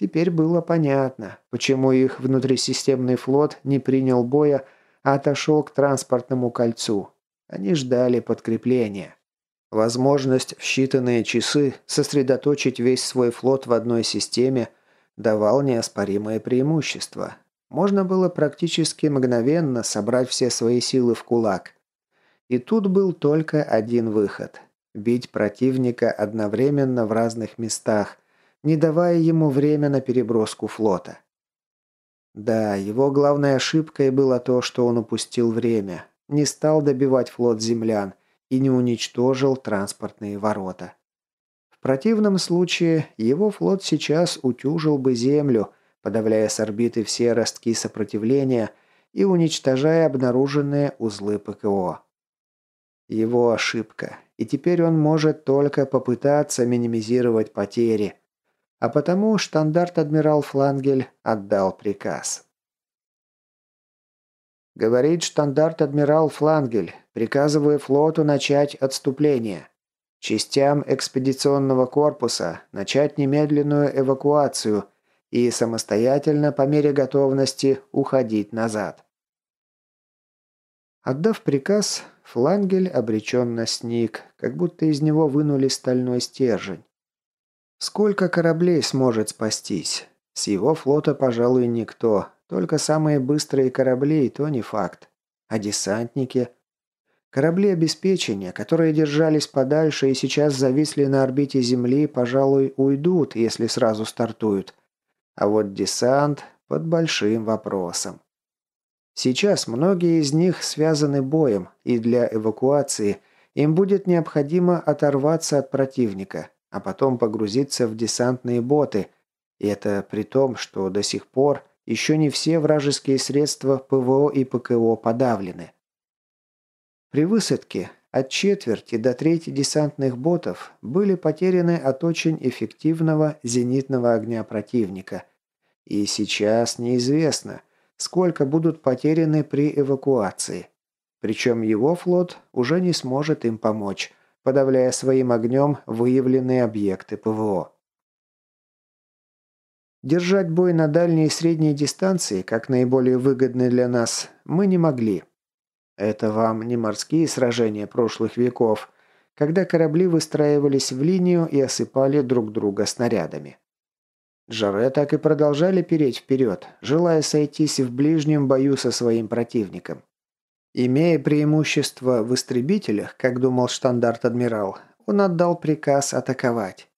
[SPEAKER 1] Теперь было понятно, почему их внутрисистемный флот не принял боя, а отошел к транспортному кольцу. Они ждали подкрепления. Возможность в считанные часы сосредоточить весь свой флот в одной системе давал неоспоримое преимущество. Можно было практически мгновенно собрать все свои силы в кулак. И тут был только один выход бить противника одновременно в разных местах, не давая ему время на переброску флота. Да, его главной ошибкой было то, что он упустил время, не стал добивать флот землян и не уничтожил транспортные ворота. В противном случае его флот сейчас утюжил бы землю, подавляя с орбиты все ростки сопротивления и уничтожая обнаруженные узлы ПКО. Его ошибка, и теперь он может только попытаться минимизировать потери. А потому штандарт-адмирал Флангель отдал приказ. Говорит штандарт-адмирал Флангель, приказывая флоту начать отступление. Частям экспедиционного корпуса начать немедленную эвакуацию и самостоятельно по мере готовности уходить назад. Отдав приказ, Флангель обреченно сник, как будто из него вынули стальной стержень. Сколько кораблей сможет спастись? С его флота, пожалуй, никто. Только самые быстрые корабли, и то не факт. А десантники? Корабли обеспечения, которые держались подальше и сейчас зависли на орбите Земли, пожалуй, уйдут, если сразу стартуют. А вот десант под большим вопросом. Сейчас многие из них связаны боем, и для эвакуации им будет необходимо оторваться от противника, а потом погрузиться в десантные боты. И это при том, что до сих пор еще не все вражеские средства ПВО и ПКО подавлены. При высадке от четверти до трети десантных ботов были потеряны от очень эффективного зенитного огня противника. И сейчас неизвестно, сколько будут потеряны при эвакуации. Причем его флот уже не сможет им помочь, подавляя своим огнем выявленные объекты ПВО. Держать бой на дальней и средней дистанции, как наиболее выгодный для нас, мы не могли. Это вам не морские сражения прошлых веков, когда корабли выстраивались в линию и осыпали друг друга снарядами. Жаре так и продолжали переть вперед, желая сойтись в ближнем бою со своим противником. Имея преимущество в истребителях, как думал штандарт-адмирал, он отдал приказ атаковать.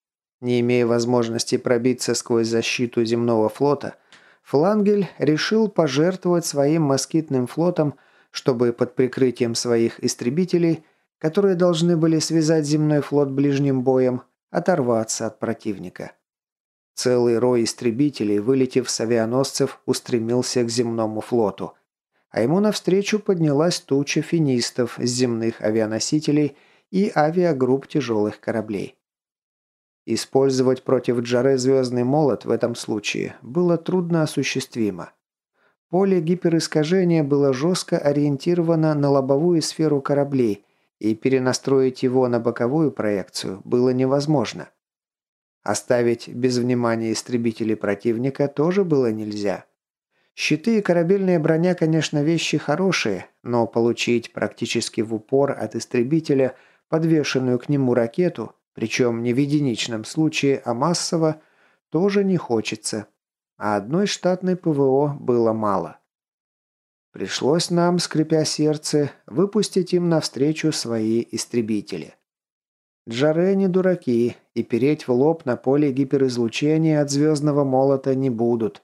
[SPEAKER 1] Не имея возможности пробиться сквозь защиту земного флота, Флангель решил пожертвовать своим москитным флотом, чтобы под прикрытием своих истребителей, которые должны были связать земной флот ближним боем, оторваться от противника. Целый рой истребителей, вылетев с авианосцев, устремился к земному флоту. А ему навстречу поднялась туча финистов с земных авианосителей и авиагрупп тяжелых кораблей. Использовать против Джаре звездный молот в этом случае было трудно осуществимо. Поле гиперискажения было жестко ориентировано на лобовую сферу кораблей, и перенастроить его на боковую проекцию было невозможно. Оставить без внимания истребители противника тоже было нельзя. Щиты и корабельная броня, конечно, вещи хорошие, но получить практически в упор от истребителя подвешенную к нему ракету, причем не в единичном случае, а массово, тоже не хочется. А одной штатной ПВО было мало. Пришлось нам, скрипя сердце, выпустить им навстречу свои истребители. Джаре не дураки, и переть в лоб на поле гиперизлучения от звездного молота не будут.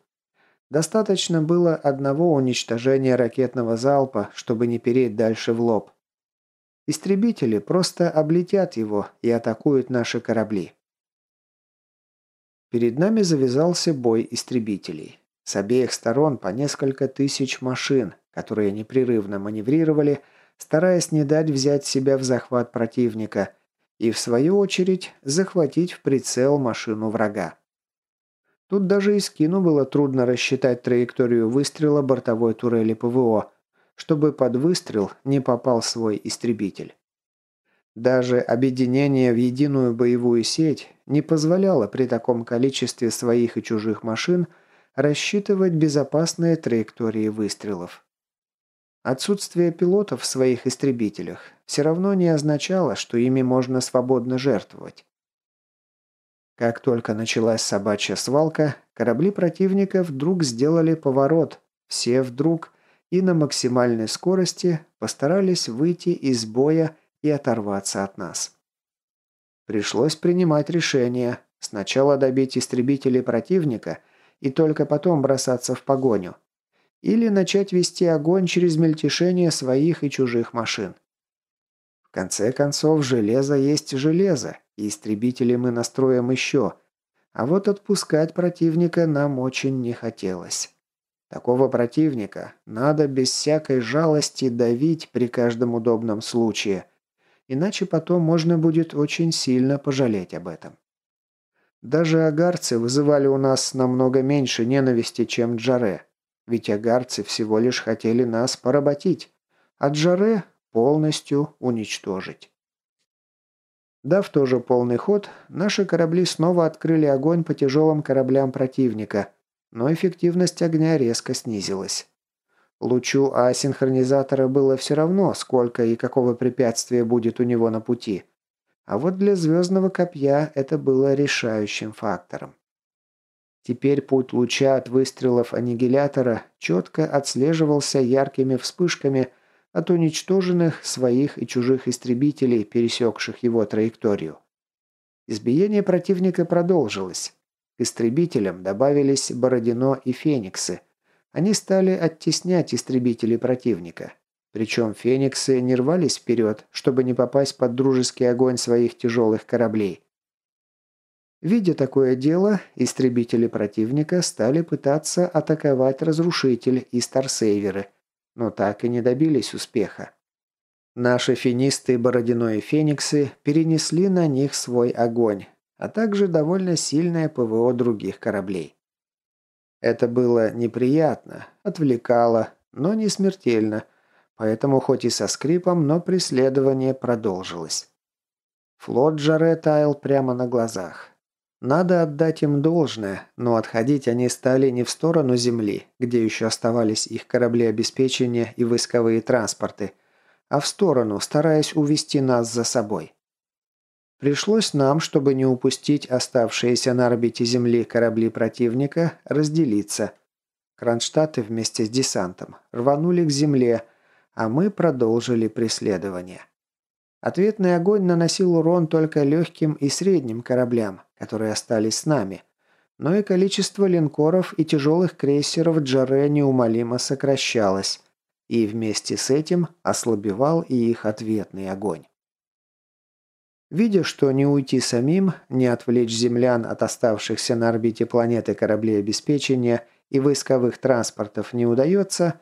[SPEAKER 1] Достаточно было одного уничтожения ракетного залпа, чтобы не переть дальше в лоб. Истребители просто облетят его и атакуют наши корабли. Перед нами завязался бой истребителей. С обеих сторон по несколько тысяч машин, которые непрерывно маневрировали, стараясь не дать взять себя в захват противника и, в свою очередь, захватить в прицел машину врага. Тут даже и скину было трудно рассчитать траекторию выстрела бортовой турели ПВО, чтобы под выстрел не попал свой истребитель. Даже объединение в единую боевую сеть не позволяло при таком количестве своих и чужих машин рассчитывать безопасные траектории выстрелов. Отсутствие пилотов в своих истребителях все равно не означало, что ими можно свободно жертвовать. Как только началась собачья свалка, корабли противника вдруг сделали поворот, все вдруг и на максимальной скорости постарались выйти из боя и оторваться от нас. Пришлось принимать решение сначала добить истребителей противника и только потом бросаться в погоню. Или начать вести огонь через мельтешение своих и чужих машин. В конце концов, железо есть железо, и истребители мы настроим еще. А вот отпускать противника нам очень не хотелось. Такого противника надо без всякой жалости давить при каждом удобном случае – иначе потом можно будет очень сильно пожалеть об этом. Даже агарцы вызывали у нас намного меньше ненависти, чем Джаре, ведь агарцы всего лишь хотели нас поработить, а Джаре полностью уничтожить. Дав тоже полный ход, наши корабли снова открыли огонь по тяжелым кораблям противника, но эффективность огня резко снизилась. Лучу асинхронизатора было все равно, сколько и какого препятствия будет у него на пути. А вот для звездного копья это было решающим фактором. Теперь путь луча от выстрелов аннигилятора четко отслеживался яркими вспышками от уничтоженных своих и чужих истребителей, пересекших его траекторию. Избиение противника продолжилось. К истребителям добавились Бородино и Фениксы – они стали оттеснять истребители противника. Причем фениксы не рвались вперед, чтобы не попасть под дружеский огонь своих тяжелых кораблей. Видя такое дело, истребители противника стали пытаться атаковать разрушитель и старсейверы, но так и не добились успеха. Наши финисты Бородино и Фениксы перенесли на них свой огонь, а также довольно сильное ПВО других кораблей. Это было неприятно, отвлекало, но не смертельно, поэтому хоть и со скрипом, но преследование продолжилось. Флот Джаре таял прямо на глазах. Надо отдать им должное, но отходить они стали не в сторону Земли, где еще оставались их корабли обеспечения и войсковые транспорты, а в сторону, стараясь увести нас за собой. Пришлось нам, чтобы не упустить оставшиеся на орбите Земли корабли противника, разделиться. Кронштадты вместе с десантом рванули к Земле, а мы продолжили преследование. Ответный огонь наносил урон только легким и средним кораблям, которые остались с нами, но и количество линкоров и тяжелых крейсеров Джаре неумолимо сокращалось, и вместе с этим ослабевал и их ответный огонь. Видя, что не уйти самим, не отвлечь землян от оставшихся на орбите планеты кораблей обеспечения и войсковых транспортов не удается,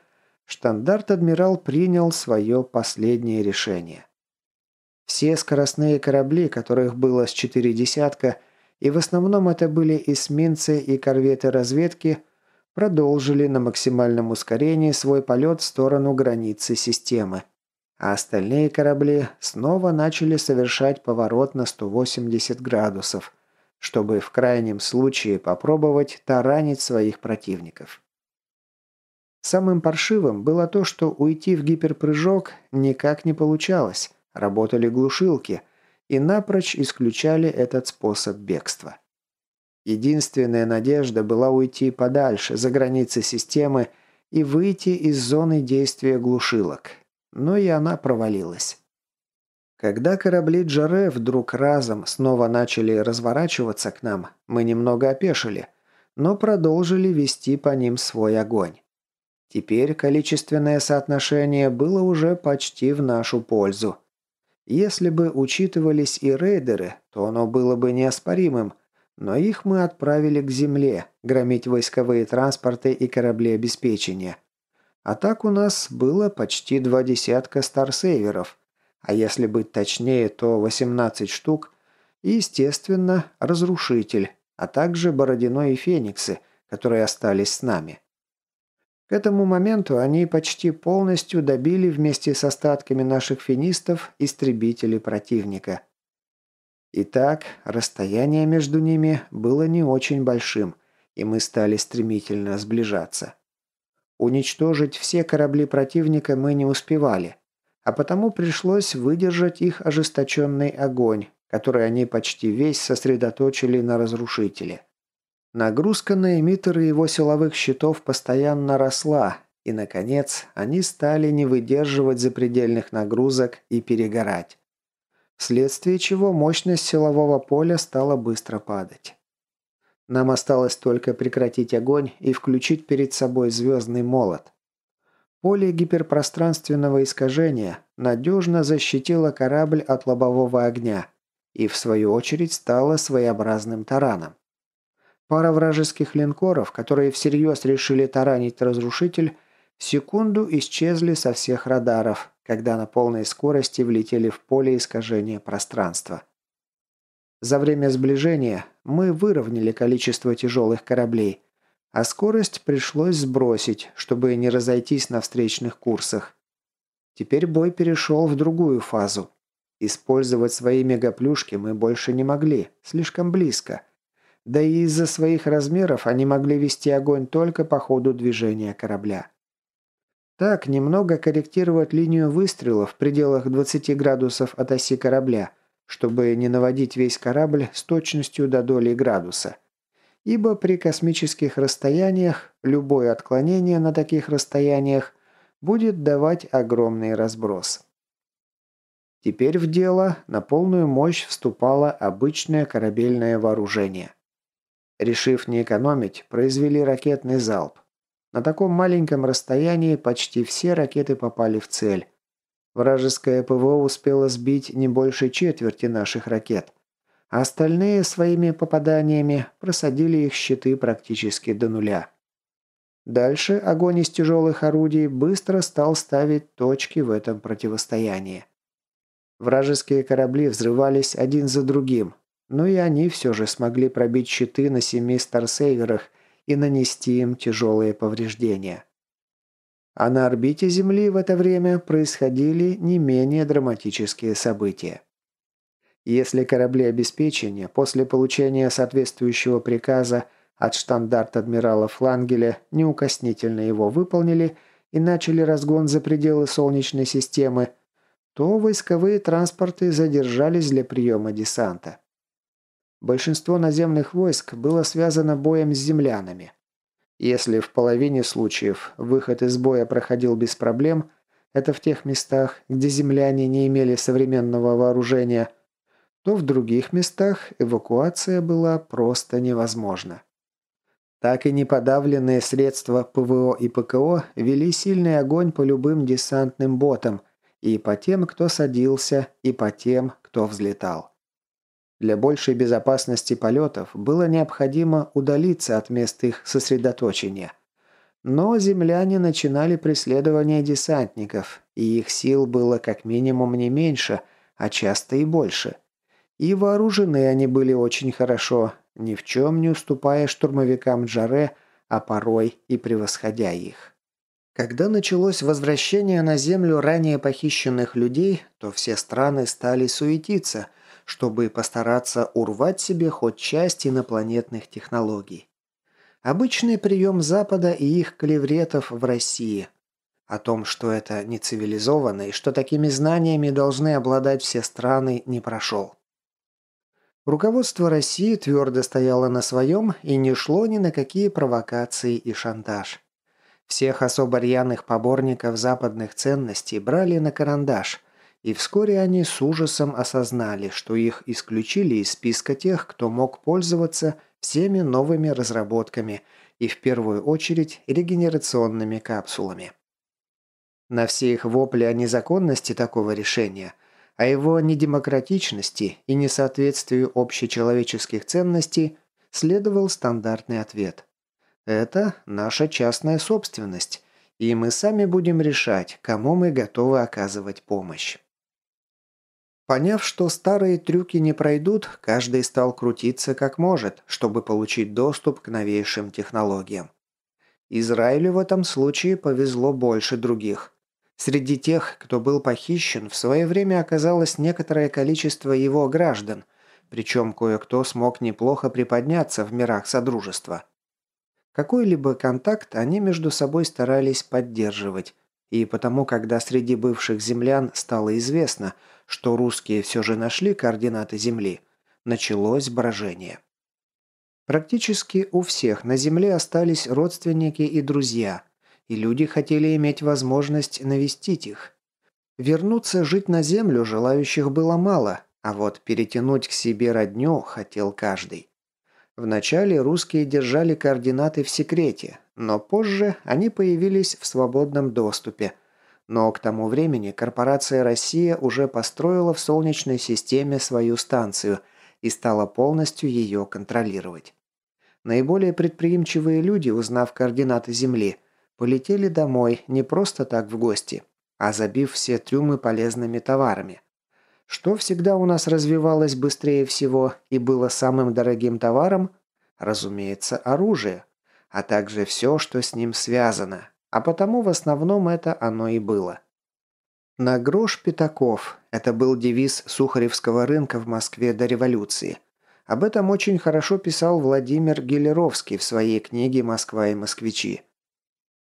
[SPEAKER 1] штандарт-адмирал принял свое последнее решение. Все скоростные корабли, которых было с четыре десятка, и в основном это были эсминцы и корветы разведки, продолжили на максимальном ускорении свой полет в сторону границы системы, а остальные корабли снова начали совершать поворот на 180 градусов, чтобы в крайнем случае попробовать таранить своих противников. Самым паршивым было то, что уйти в гиперпрыжок никак не получалось, работали глушилки и напрочь исключали этот способ бегства. Единственная надежда была уйти подальше, за границы системы, и выйти из зоны действия глушилок. Но и она провалилась. Когда корабли Джаре вдруг разом снова начали разворачиваться к нам, мы немного опешили, но продолжили вести по ним свой огонь. Теперь количественное соотношение было уже почти в нашу пользу. Если бы учитывались и рейдеры, то оно было бы неоспоримым, но их мы отправили к земле, громить войсковые транспорты и корабли обеспечения. А так у нас было почти два десятка старсейверов, а если быть точнее, то 18 штук, и, естественно, разрушитель, а также Бородино и Фениксы, которые остались с нами. К этому моменту они почти полностью добили вместе с остатками наших финистов истребители противника – Итак, расстояние между ними было не очень большим, и мы стали стремительно сближаться. Уничтожить все корабли противника мы не успевали, а потому пришлось выдержать их ожесточенный огонь, который они почти весь сосредоточили на разрушителе. Нагрузка на эмиттеры его силовых щитов постоянно росла, и, наконец, они стали не выдерживать запредельных нагрузок и перегорать вследствие чего мощность силового поля стала быстро падать. Нам осталось только прекратить огонь и включить перед собой звездный молот. Поле гиперпространственного искажения надежно защитило корабль от лобового огня и, в свою очередь, стало своеобразным тараном. Пара вражеских линкоров, которые всерьез решили таранить разрушитель, секунду исчезли со всех радаров, когда на полной скорости влетели в поле искажения пространства. За время сближения мы выровняли количество тяжелых кораблей, а скорость пришлось сбросить, чтобы не разойтись на встречных курсах. Теперь бой перешел в другую фазу. Использовать свои мегаплюшки мы больше не могли, слишком близко. Да и из-за своих размеров они могли вести огонь только по ходу движения корабля. Так, немного корректировать линию выстрела в пределах 20 градусов от оси корабля, чтобы не наводить весь корабль с точностью до доли градуса. Ибо при космических расстояниях любое отклонение на таких расстояниях будет давать огромный разброс. Теперь в дело на полную мощь вступало обычное корабельное вооружение. Решив не экономить, произвели ракетный залп. На таком маленьком расстоянии почти все ракеты попали в цель. Вражеское ПВО успело сбить не больше четверти наших ракет, а остальные своими попаданиями просадили их щиты практически до нуля. Дальше огонь из тяжелых орудий быстро стал ставить точки в этом противостоянии. Вражеские корабли взрывались один за другим, но и они все же смогли пробить щиты на семи старсейверах – и нанести им тяжелые повреждения. А на орбите Земли в это время происходили не менее драматические события. Если корабли обеспечения после получения соответствующего приказа от штандарт-адмирала Флангеля неукоснительно его выполнили и начали разгон за пределы Солнечной системы, то войсковые транспорты задержались для приема десанта. Большинство наземных войск было связано боем с землянами. Если в половине случаев выход из боя проходил без проблем, это в тех местах, где земляне не имели современного вооружения, то в других местах эвакуация была просто невозможна. Так и неподавленные средства ПВО и ПКО вели сильный огонь по любым десантным ботам и по тем, кто садился, и по тем, кто взлетал. Для большей безопасности полетов было необходимо удалиться от мест их сосредоточения. Но земляне начинали преследование десантников, и их сил было как минимум не меньше, а часто и больше. И вооружены они были очень хорошо, ни в чем не уступая штурмовикам Джаре, а порой и превосходя их. Когда началось возвращение на Землю ранее похищенных людей, то все страны стали суетиться, чтобы постараться урвать себе хоть часть инопланетных технологий. Обычный прием Запада и их клевретов в России. О том, что это не цивилизованно и что такими знаниями должны обладать все страны, не прошел. Руководство России твердо стояло на своем и не шло ни на какие провокации и шантаж. Всех особо рьяных поборников западных ценностей брали на карандаш, и вскоре они с ужасом осознали, что их исключили из списка тех, кто мог пользоваться всеми новыми разработками и в первую очередь регенерационными капсулами. На все их вопли о незаконности такого решения – о его недемократичности и несоответствию общечеловеческих ценностей следовал стандартный ответ. Это наша частная собственность, и мы сами будем решать, кому мы готовы оказывать помощь. Поняв, что старые трюки не пройдут, каждый стал крутиться как может, чтобы получить доступ к новейшим технологиям. Израилю в этом случае повезло больше других. Среди тех, кто был похищен, в свое время оказалось некоторое количество его граждан, причем кое-кто смог неплохо приподняться в мирах Содружества. Какой-либо контакт они между собой старались поддерживать, и потому, когда среди бывших землян стало известно, что русские все же нашли координаты Земли, началось брожение. Практически у всех на Земле остались родственники и друзья – и люди хотели иметь возможность навестить их. Вернуться жить на землю желающих было мало, а вот перетянуть к себе родню хотел каждый. Вначале русские держали координаты в секрете, но позже они появились в свободном доступе. Но к тому времени корпорация «Россия» уже построила в Солнечной системе свою станцию и стала полностью ее контролировать. Наиболее предприимчивые люди, узнав координаты Земли, полетели домой не просто так в гости, а забив все трюмы полезными товарами. Что всегда у нас развивалось быстрее всего и было самым дорогим товаром? Разумеется, оружие, а также все, что с ним связано, а потому в основном это оно и было. На грош пятаков – это был девиз Сухаревского рынка в Москве до революции. Об этом очень хорошо писал Владимир Гелеровский в своей книге «Москва и москвичи».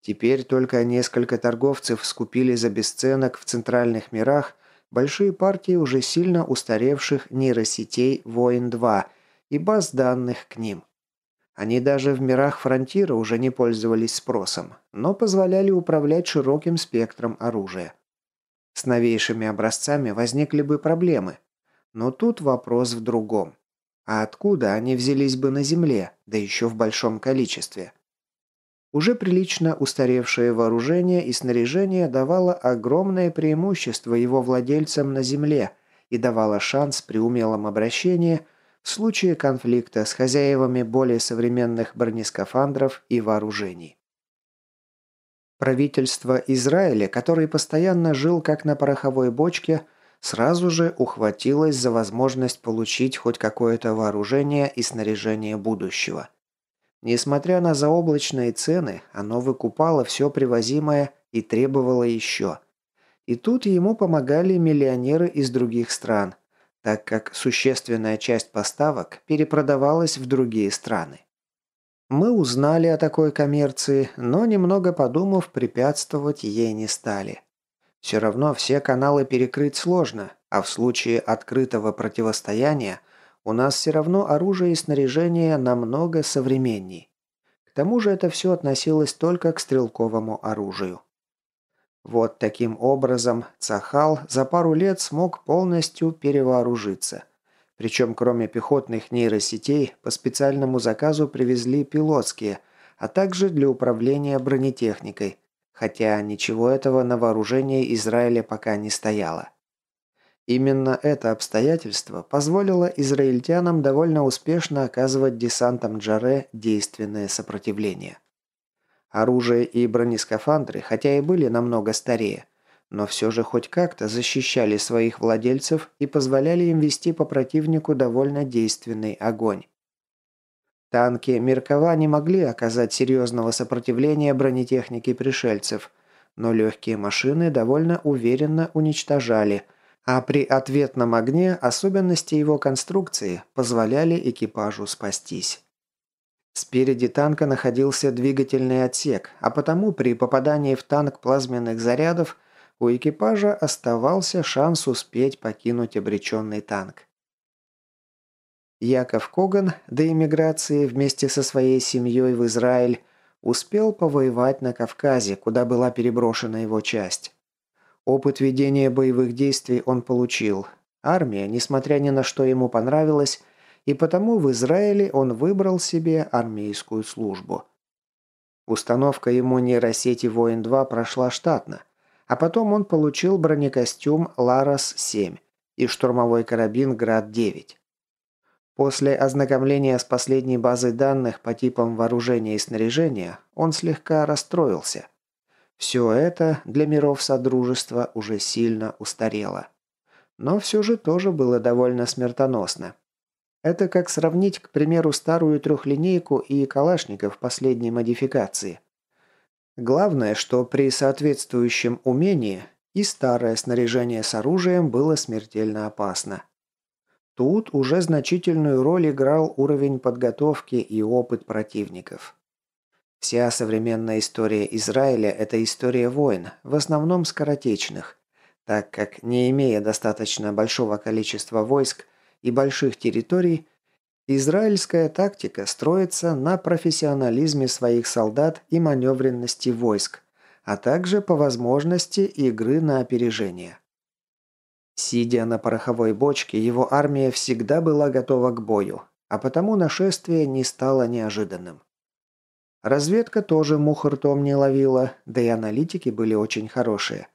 [SPEAKER 1] Теперь только несколько торговцев скупили за бесценок в центральных мирах большие партии уже сильно устаревших нейросетей «Воин-2» и баз данных к ним. Они даже в мирах фронтира уже не пользовались спросом, но позволяли управлять широким спектром оружия. С новейшими образцами возникли бы проблемы. Но тут вопрос в другом. А откуда они взялись бы на Земле, да еще в большом количестве? Уже прилично устаревшее вооружение и снаряжение давало огромное преимущество его владельцам на земле и давало шанс при умелом обращении случае конфликта с хозяевами более современных бронескафандров и вооружений. Правительство Израиля, который постоянно жил как на пороховой бочке, сразу же ухватилось за возможность получить хоть какое-то вооружение и снаряжение будущего – Несмотря на заоблачные цены, оно выкупало все привозимое и требовало еще. И тут ему помогали миллионеры из других стран, так как существенная часть поставок перепродавалась в другие страны. Мы узнали о такой коммерции, но немного подумав, препятствовать ей не стали. Все равно все каналы перекрыть сложно, а в случае открытого противостояния у нас все равно оружие и снаряжение намного современней. К тому же это все относилось только к стрелковому оружию. Вот таким образом Цахал за пару лет смог полностью перевооружиться. Причем кроме пехотных нейросетей по специальному заказу привезли пилотские, а также для управления бронетехникой, хотя ничего этого на вооружении Израиля пока не стояло. Именно это обстоятельство позволило израильтянам довольно успешно оказывать десантам Джаре действенное сопротивление. Оружие и бронескафандры, хотя и были намного старее, но все же хоть как-то защищали своих владельцев и позволяли им вести по противнику довольно действенный огонь. Танки Меркова не могли оказать серьезного сопротивления бронетехнике пришельцев, но легкие машины довольно уверенно уничтожали, а при ответном огне особенности его конструкции позволяли экипажу спастись. Спереди танка находился двигательный отсек, а потому при попадании в танк плазменных зарядов у экипажа оставался шанс успеть покинуть обреченный танк. Яков Коган до эмиграции вместе со своей семьей в Израиль успел повоевать на Кавказе, куда была переброшена его часть. Опыт ведения боевых действий он получил. Армия, несмотря ни на что ему понравилась, и потому в Израиле он выбрал себе армейскую службу. Установка ему нейросети «Воин-2» прошла штатно, а потом он получил бронекостюм «Ларос-7» и штурмовой карабин «Град-9». После ознакомления с последней базой данных по типам вооружения и снаряжения он слегка расстроился. Все это для миров Содружества уже сильно устарело. Но все же тоже было довольно смертоносно. Это как сравнить, к примеру, старую трехлинейку и калашников последней модификации. Главное, что при соответствующем умении и старое снаряжение с оружием было смертельно опасно. Тут уже значительную роль играл уровень подготовки и опыт противников. Вся современная история Израиля – это история войн, в основном скоротечных, так как, не имея достаточно большого количества войск и больших территорий, израильская тактика строится на профессионализме своих солдат и маневренности войск, а также по возможности игры на опережение. Сидя на пороховой бочке, его армия всегда была готова к бою, а потому нашествие не стало неожиданным. Разведка тоже мух ртом не ловила, да и аналитики были очень хорошие.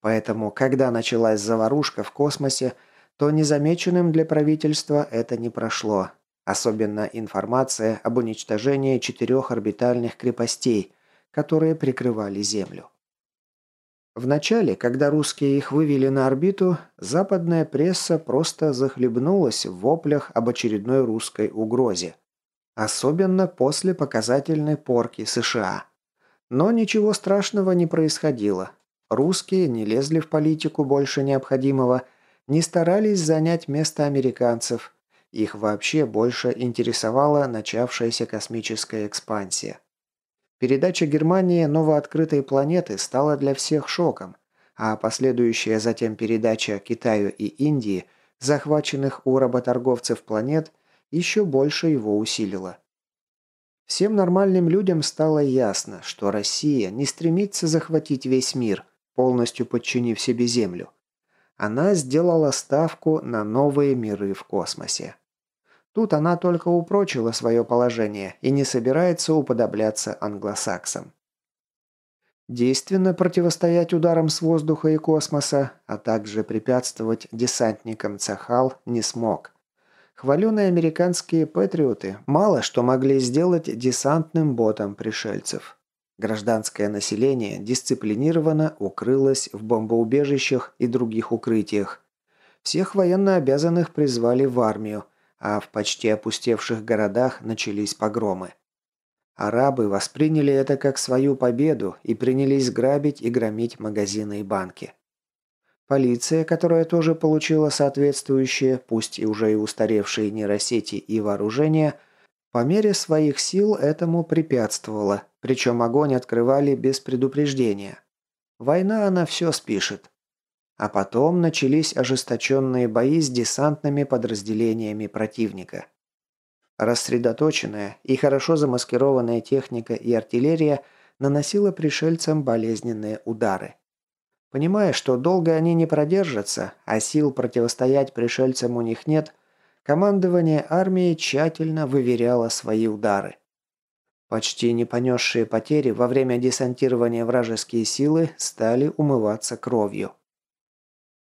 [SPEAKER 1] Поэтому, когда началась заварушка в космосе, то незамеченным для правительства это не прошло. Особенно информация об уничтожении четырех орбитальных крепостей, которые прикрывали Землю. Вначале, когда русские их вывели на орбиту, западная пресса просто захлебнулась в воплях об очередной русской угрозе. Особенно после показательной порки США. Но ничего страшного не происходило. Русские не лезли в политику больше необходимого, не старались занять место американцев. Их вообще больше интересовала начавшаяся космическая экспансия. Передача Германии новооткрытой планеты стала для всех шоком, а последующая затем передача Китаю и Индии, захваченных у работорговцев планет, еще больше его усилила. Всем нормальным людям стало ясно, что Россия не стремится захватить весь мир, полностью подчинив себе Землю. Она сделала ставку на новые миры в космосе. Тут она только упрочила свое положение и не собирается уподобляться англосаксам. Действенно противостоять ударам с воздуха и космоса, а также препятствовать десантникам Цахал не смог. Хваленые американские патриоты мало что могли сделать десантным ботам пришельцев. Гражданское население дисциплинированно укрылось в бомбоубежищах и других укрытиях. Всех военнообязанных призвали в армию – а в почти опустевших городах начались погромы. Арабы восприняли это как свою победу и принялись грабить и громить магазины и банки. Полиция, которая тоже получила соответствующие, пусть и уже и устаревшие нейросети и вооружения, по мере своих сил этому препятствовала, причем огонь открывали без предупреждения. Война она все спишет. А потом начались ожесточенные бои с десантными подразделениями противника. Рассредоточенная и хорошо замаскированная техника и артиллерия наносила пришельцам болезненные удары. Понимая, что долго они не продержатся, а сил противостоять пришельцам у них нет, командование армии тщательно выверяло свои удары. Почти не понесшие потери во время десантирования вражеские силы стали умываться кровью.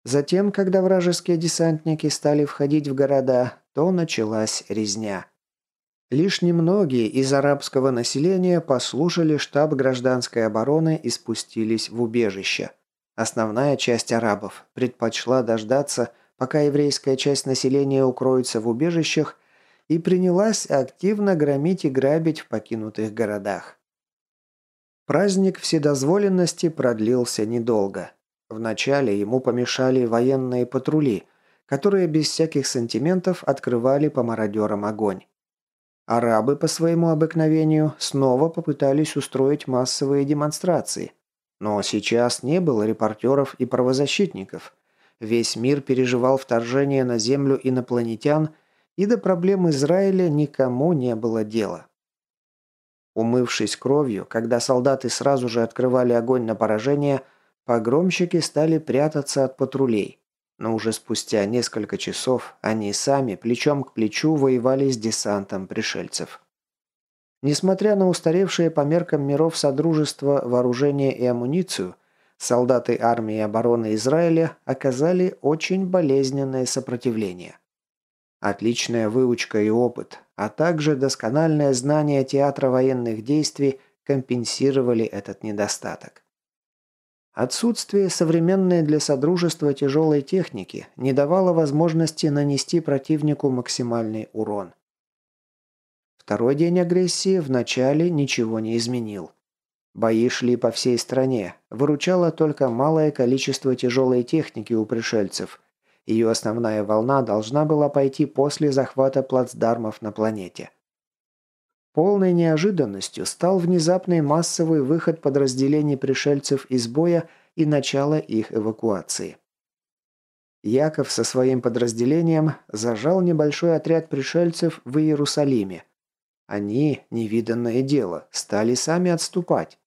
[SPEAKER 1] Затем, когда вражеские десантники стали входить в города, то началась резня. Лишь немногие из арабского населения послушали штаб гражданской обороны и спустились в убежище. Основная часть арабов предпочла дождаться, пока еврейская часть населения укроется в убежищах, и принялась активно громить и грабить в покинутых городах. Праздник вседозволенности продлился недолго. Вначале ему помешали военные патрули, которые без всяких сантиментов открывали по мародерам огонь. Арабы по своему обыкновению снова попытались устроить массовые демонстрации. Но сейчас не было репортеров и правозащитников. Весь мир переживал вторжение на Землю инопланетян, и до проблем Израиля никому не было дела. Умывшись кровью, когда солдаты сразу же открывали огонь на поражение, погромщики стали прятаться от патрулей. Но уже спустя несколько часов они сами плечом к плечу воевали с десантом пришельцев. Несмотря на устаревшие по меркам миров Содружества вооружение и амуницию, солдаты армии обороны Израиля оказали очень болезненное сопротивление. Отличная выучка и опыт, а также доскональное знание театра военных действий компенсировали этот недостаток. Отсутствие современной для Содружества тяжелой техники не давало возможности нанести противнику максимальный урон. Второй день агрессии вначале ничего не изменил. Бои шли по всей стране, выручало только малое количество тяжелой техники у пришельцев. Ее основная волна должна была пойти после захвата плацдармов на планете. Полной неожиданностью стал внезапный массовый выход подразделений пришельцев из боя и начало их эвакуации. Яков со своим подразделением зажал небольшой отряд пришельцев в Иерусалиме. Они, невиданное дело, стали сами отступать.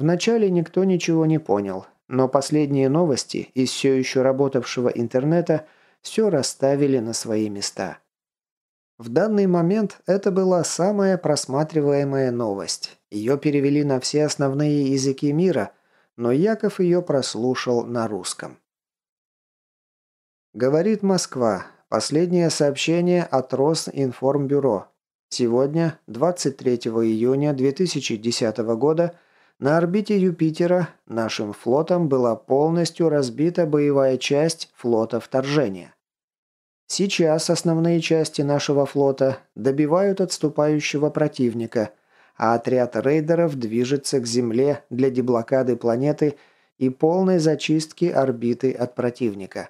[SPEAKER 1] Вначале никто ничего не понял, но последние новости из все еще работавшего интернета все расставили на свои места. В данный момент это была самая просматриваемая новость. Ее перевели на все основные языки мира, но Яков ее прослушал на русском. Говорит Москва. Последнее сообщение от Росинформбюро. Сегодня, 23 июня 2010 года, на орбите Юпитера нашим флотом была полностью разбита боевая часть флота вторжения. Сейчас основные части нашего флота добивают отступающего противника, а отряд рейдеров движется к Земле для деблокады планеты и полной зачистки орбиты от противника.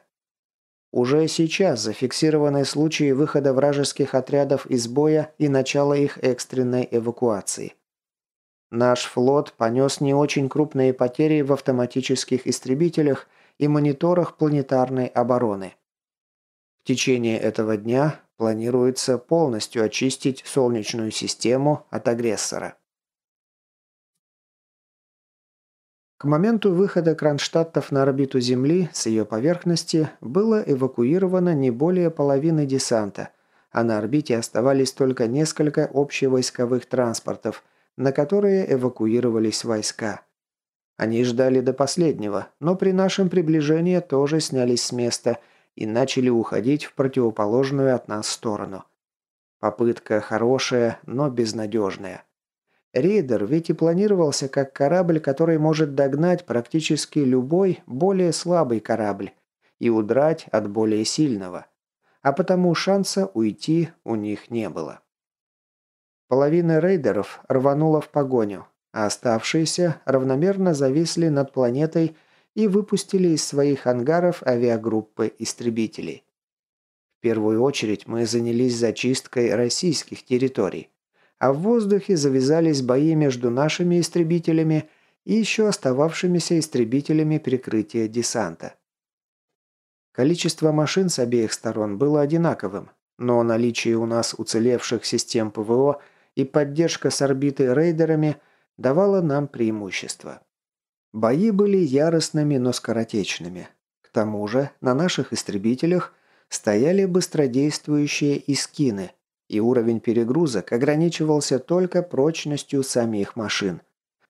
[SPEAKER 1] Уже сейчас зафиксированы случаи выхода вражеских отрядов из боя и начала их экстренной эвакуации. Наш флот понес не очень крупные потери в автоматических истребителях и мониторах планетарной обороны. В течение этого дня планируется полностью очистить Солнечную систему от агрессора. К моменту выхода Кронштадтов на орбиту Земли с ее поверхности было эвакуировано не более половины десанта, а на орбите оставались только несколько общевойсковых транспортов, на которые эвакуировались войска. Они ждали до последнего, но при нашем приближении тоже снялись с места – и начали уходить в противоположную от нас сторону. Попытка хорошая, но безнадежная. Рейдер ведь и планировался как корабль, который может догнать практически любой более слабый корабль и удрать от более сильного. А потому шанса уйти у них не было. Половина рейдеров рванула в погоню, а оставшиеся равномерно зависли над планетой и выпустили из своих ангаров авиагруппы истребителей. В первую очередь мы занялись зачисткой российских территорий, а в воздухе завязались бои между нашими истребителями и еще остававшимися истребителями прикрытия десанта. Количество машин с обеих сторон было одинаковым, но наличие у нас уцелевших систем ПВО и поддержка с орбиты рейдерами давало нам преимущество. Бои были яростными, но скоротечными. К тому же на наших истребителях стояли быстродействующие искины, и уровень перегрузок ограничивался только прочностью самих машин.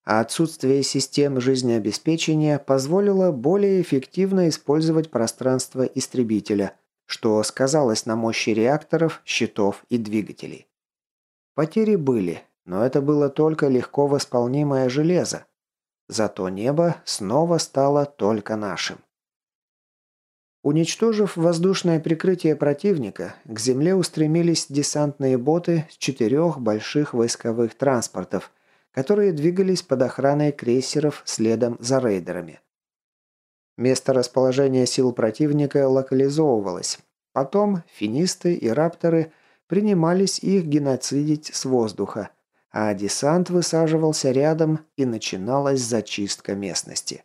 [SPEAKER 1] А отсутствие систем жизнеобеспечения позволило более эффективно использовать пространство истребителя, что сказалось на мощи реакторов, щитов и двигателей. Потери были, но это было только легко восполнимое железо, Зато небо снова стало только нашим. Уничтожив воздушное прикрытие противника, к земле устремились десантные боты с четырех больших войсковых транспортов, которые двигались под охраной крейсеров следом за рейдерами. Место расположения сил противника локализовывалось. Потом финисты и рапторы принимались их геноцидить с воздуха, а десант высаживался рядом и начиналась зачистка местности.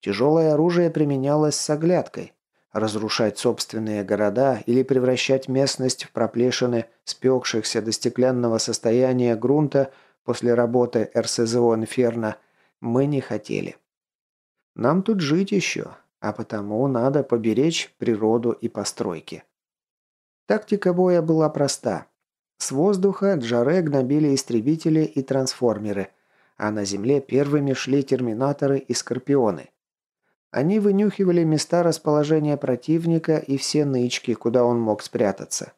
[SPEAKER 1] Тяжелое оружие применялось с оглядкой. Разрушать собственные города или превращать местность в проплешины спекшихся до стеклянного состояния грунта после работы РСЗО «Инферно» мы не хотели. Нам тут жить еще, а потому надо поберечь природу и постройки. Тактика боя была проста. С воздуха Джаре гнобили истребители и трансформеры, а на земле первыми шли терминаторы и скорпионы. Они вынюхивали места расположения противника и все нычки, куда он мог спрятаться.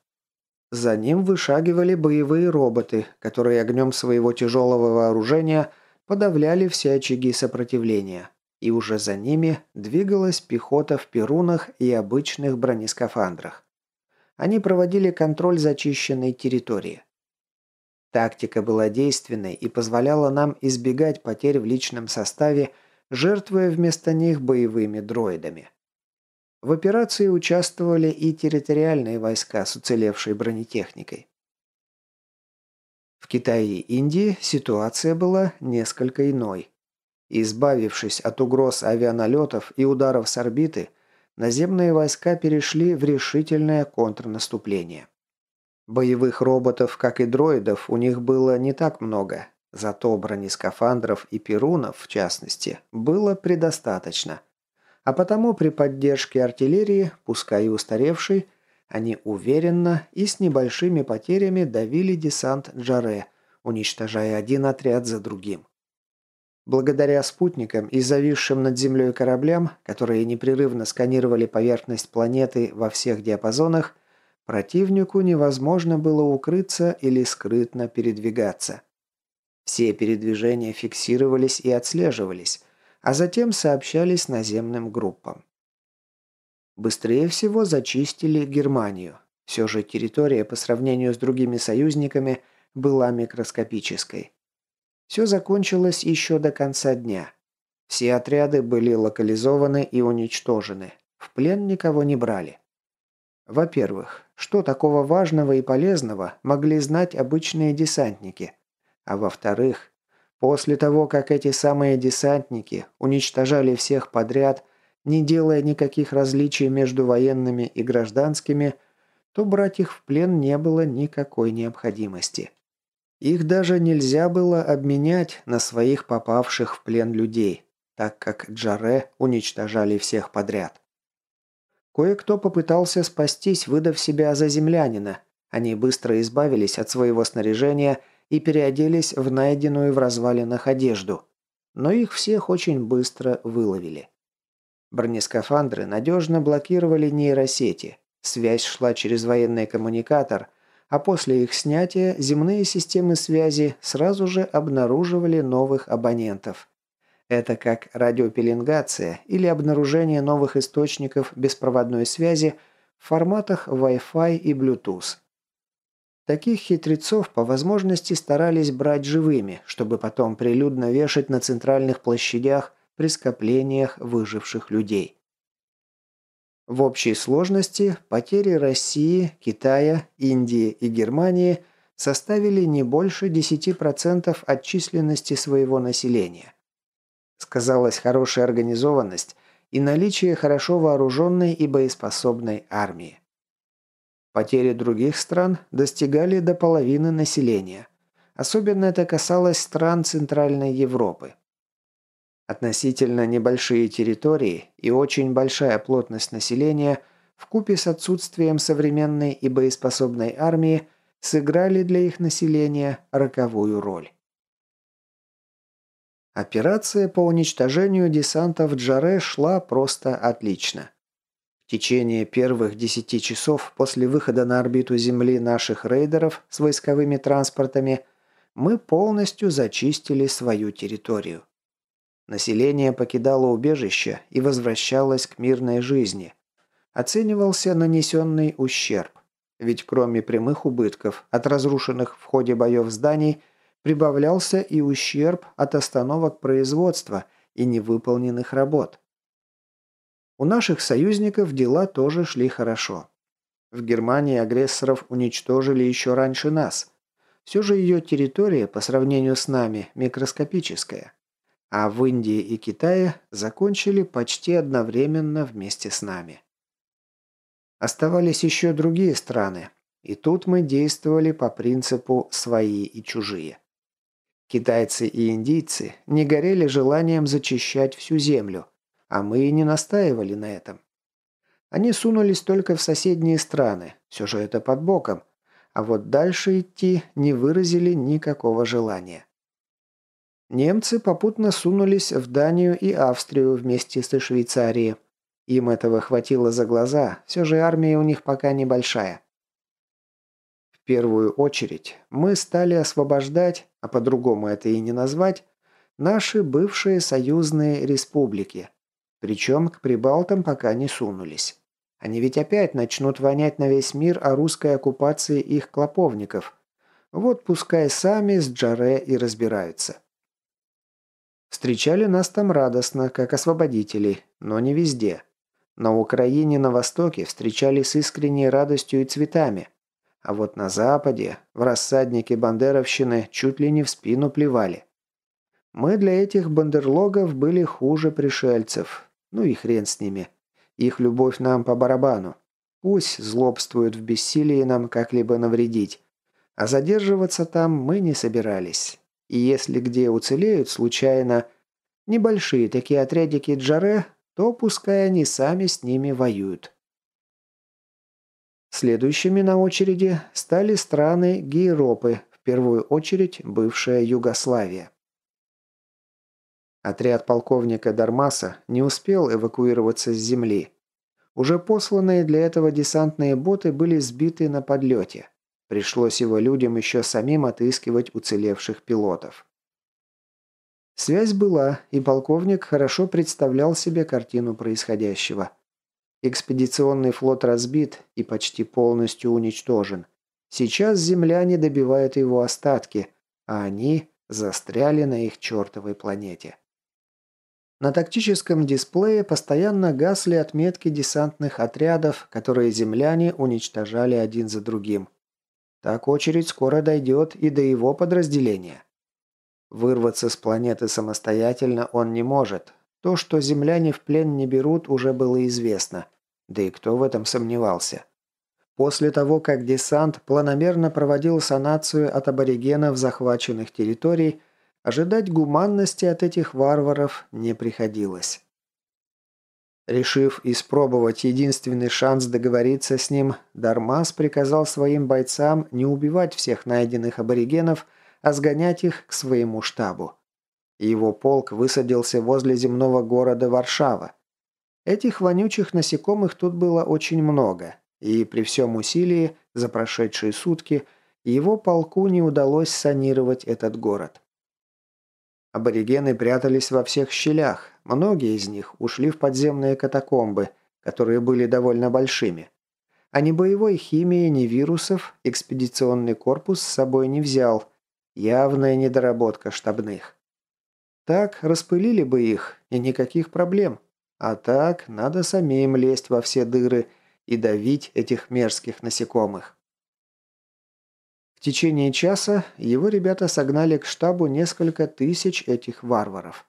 [SPEAKER 1] За ним вышагивали боевые роботы, которые огнем своего тяжелого вооружения подавляли все очаги сопротивления. И уже за ними двигалась пехота в перунах и обычных бронескафандрах. Они проводили контроль зачищенной территории. Тактика была действенной и позволяла нам избегать потерь в личном составе жертвуя вместо них боевыми дроидами. В операции участвовали и территориальные войска с уцелевшей бронетехникой. В Китае и Индии ситуация была несколько иной. Избавившись от угроз авианалетов и ударов с орбиты, наземные войска перешли в решительное контрнаступление. Боевых роботов, как и дроидов, у них было не так много, Зато бронескафандров и перунов, в частности, было предостаточно. А потому при поддержке артиллерии, пускай и устаревшей, они уверенно и с небольшими потерями давили десант Джаре, уничтожая один отряд за другим. Благодаря спутникам и зависшим над землей кораблям, которые непрерывно сканировали поверхность планеты во всех диапазонах, противнику невозможно было укрыться или скрытно передвигаться. Все передвижения фиксировались и отслеживались, а затем сообщались наземным группам. Быстрее всего зачистили Германию. Все же территория по сравнению с другими союзниками была микроскопической. Все закончилось еще до конца дня. Все отряды были локализованы и уничтожены. В плен никого не брали. Во-первых, что такого важного и полезного могли знать обычные десантники – а во-вторых, после того, как эти самые десантники уничтожали всех подряд, не делая никаких различий между военными и гражданскими, то брать их в плен не было никакой необходимости. Их даже нельзя было обменять на своих попавших в плен людей, так как Джаре уничтожали всех подряд. Кое-кто попытался спастись, выдав себя за землянина. Они быстро избавились от своего снаряжения – и переоделись в найденную в развалинах одежду, но их всех очень быстро выловили. Бронескафандры надежно блокировали нейросети, связь шла через военный коммуникатор, а после их снятия земные системы связи сразу же обнаруживали новых абонентов. Это как радиопеленгация или обнаружение новых источников беспроводной связи в форматах Wi-Fi и Bluetooth. Таких хитрецов по возможности старались брать живыми, чтобы потом прилюдно вешать на центральных площадях при скоплениях выживших людей. В общей сложности потери России, Китая, Индии и Германии составили не больше 10% от численности своего населения. Сказалась хорошая организованность и наличие хорошо вооруженной и боеспособной армии. Потери других стран достигали до половины населения. Особенно это касалось стран Центральной Европы. Относительно небольшие территории и очень большая плотность населения вкупе с отсутствием современной и боеспособной армии сыграли для их населения роковую роль. Операция по уничтожению десанта в Джаре шла просто отлично. В течение первых 10 часов после выхода на орбиту Земли наших рейдеров с войсковыми транспортами мы полностью зачистили свою территорию. Население покидало убежище и возвращалось к мирной жизни, оценивался нанесенный ущерб. Ведь кроме прямых убытков от разрушенных в ходе боев зданий, прибавлялся и ущерб от остановок производства и невыполненных работ. У наших союзников дела тоже шли хорошо. В Германии агрессоров уничтожили еще раньше нас. Все же ее территория по сравнению с нами микроскопическая. А в Индии и Китае закончили почти одновременно вместе с нами. Оставались еще другие страны, и тут мы действовали по принципу «свои и чужие». Китайцы и индийцы не горели желанием зачищать всю землю, а мы и не настаивали на этом. Они сунулись только в соседние страны, все же это под боком, а вот дальше идти не выразили никакого желания. Немцы попутно сунулись в Данию и Австрию вместе со Швейцарией. Им этого хватило за глаза, все же армия у них пока небольшая. В первую очередь мы стали освобождать, а по-другому это и не назвать, наши бывшие союзные республики. Причем к прибалтам пока не сунулись. Они ведь опять начнут вонять на весь мир о русской оккупации их клоповников. Вот пускай сами с Джаре и разбираются. Встречали нас там радостно, как освободителей, но не везде. На Украине на Востоке встречали с искренней радостью и цветами. А вот на Западе, в рассаднике бандеровщины, чуть ли не в спину плевали. Мы для этих бандерлогов были хуже пришельцев. Ну и хрен с ними. Их любовь нам по барабану. Пусть злобствуют в бессилии нам как-либо навредить. А задерживаться там мы не собирались. И если где уцелеют случайно небольшие такие отрядики Джаре, то пускай они сами с ними воюют. Следующими на очереди стали страны Гейропы, в первую очередь бывшая Югославия. Отряд полковника Дармаса не успел эвакуироваться с земли. Уже посланные для этого десантные боты были сбиты на подлете. Пришлось его людям еще самим отыскивать уцелевших пилотов. Связь была, и полковник хорошо представлял себе картину происходящего. Экспедиционный флот разбит и почти полностью уничтожен. Сейчас земляне добивают его остатки, а они застряли на их чертовой планете. На тактическом дисплее постоянно гасли отметки десантных отрядов, которые земляне уничтожали один за другим. Так очередь скоро дойдет и до его подразделения. Вырваться с планеты самостоятельно он не может. То, что земляне в плен не берут, уже было известно. Да и кто в этом сомневался? После того, как десант планомерно проводил санацию от аборигенов захваченных территорий, ожидать гуманности от этих варваров не приходилось. Решив испробовать единственный шанс договориться с ним, Дармас приказал своим бойцам не убивать всех найденных аборигенов – а сгонять их к своему штабу. Его полк высадился возле земного города Варшава. Этих вонючих насекомых тут было очень много, и при всем усилии за прошедшие сутки его полку не удалось санировать этот город. Аборигены прятались во всех щелях, многие из них ушли в подземные катакомбы, которые были довольно большими. А ни боевой химии, ни вирусов экспедиционный корпус с собой не взял – Явная недоработка штабных. Так распылили бы их, и никаких проблем. А так надо самим лезть во все дыры и давить этих мерзких насекомых. Течение часа его ребята согнали к штабу несколько тысяч этих варваров.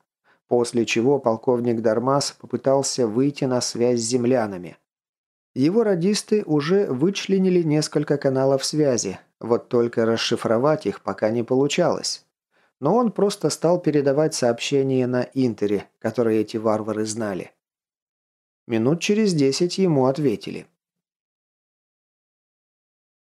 [SPEAKER 1] После чего полковник Дармас попытался выйти на связь с землянами. Его радисты уже вычленили несколько каналов связи, вот только расшифровать их пока не получалось. Но он просто стал передавать сообщения на Интере, которые эти варвары знали. Минут через десять ему ответили.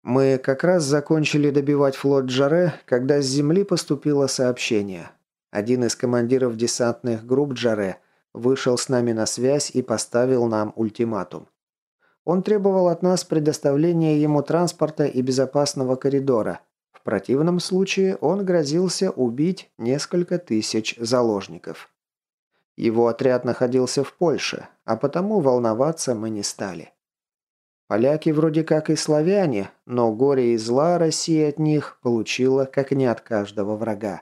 [SPEAKER 1] Мы как раз закончили добивать флот Джаре, когда с земли поступило сообщение. Один из командиров десантных групп Джаре вышел с нами на связь и поставил нам ультиматум. Он требовал от нас предоставления ему транспорта и безопасного коридора. В противном случае он грозился убить несколько тысяч заложников. Его отряд находился в Польше, а потому волноваться мы не стали. Поляки вроде как и славяне, но горе и зла Россия от них получила как не от каждого врага.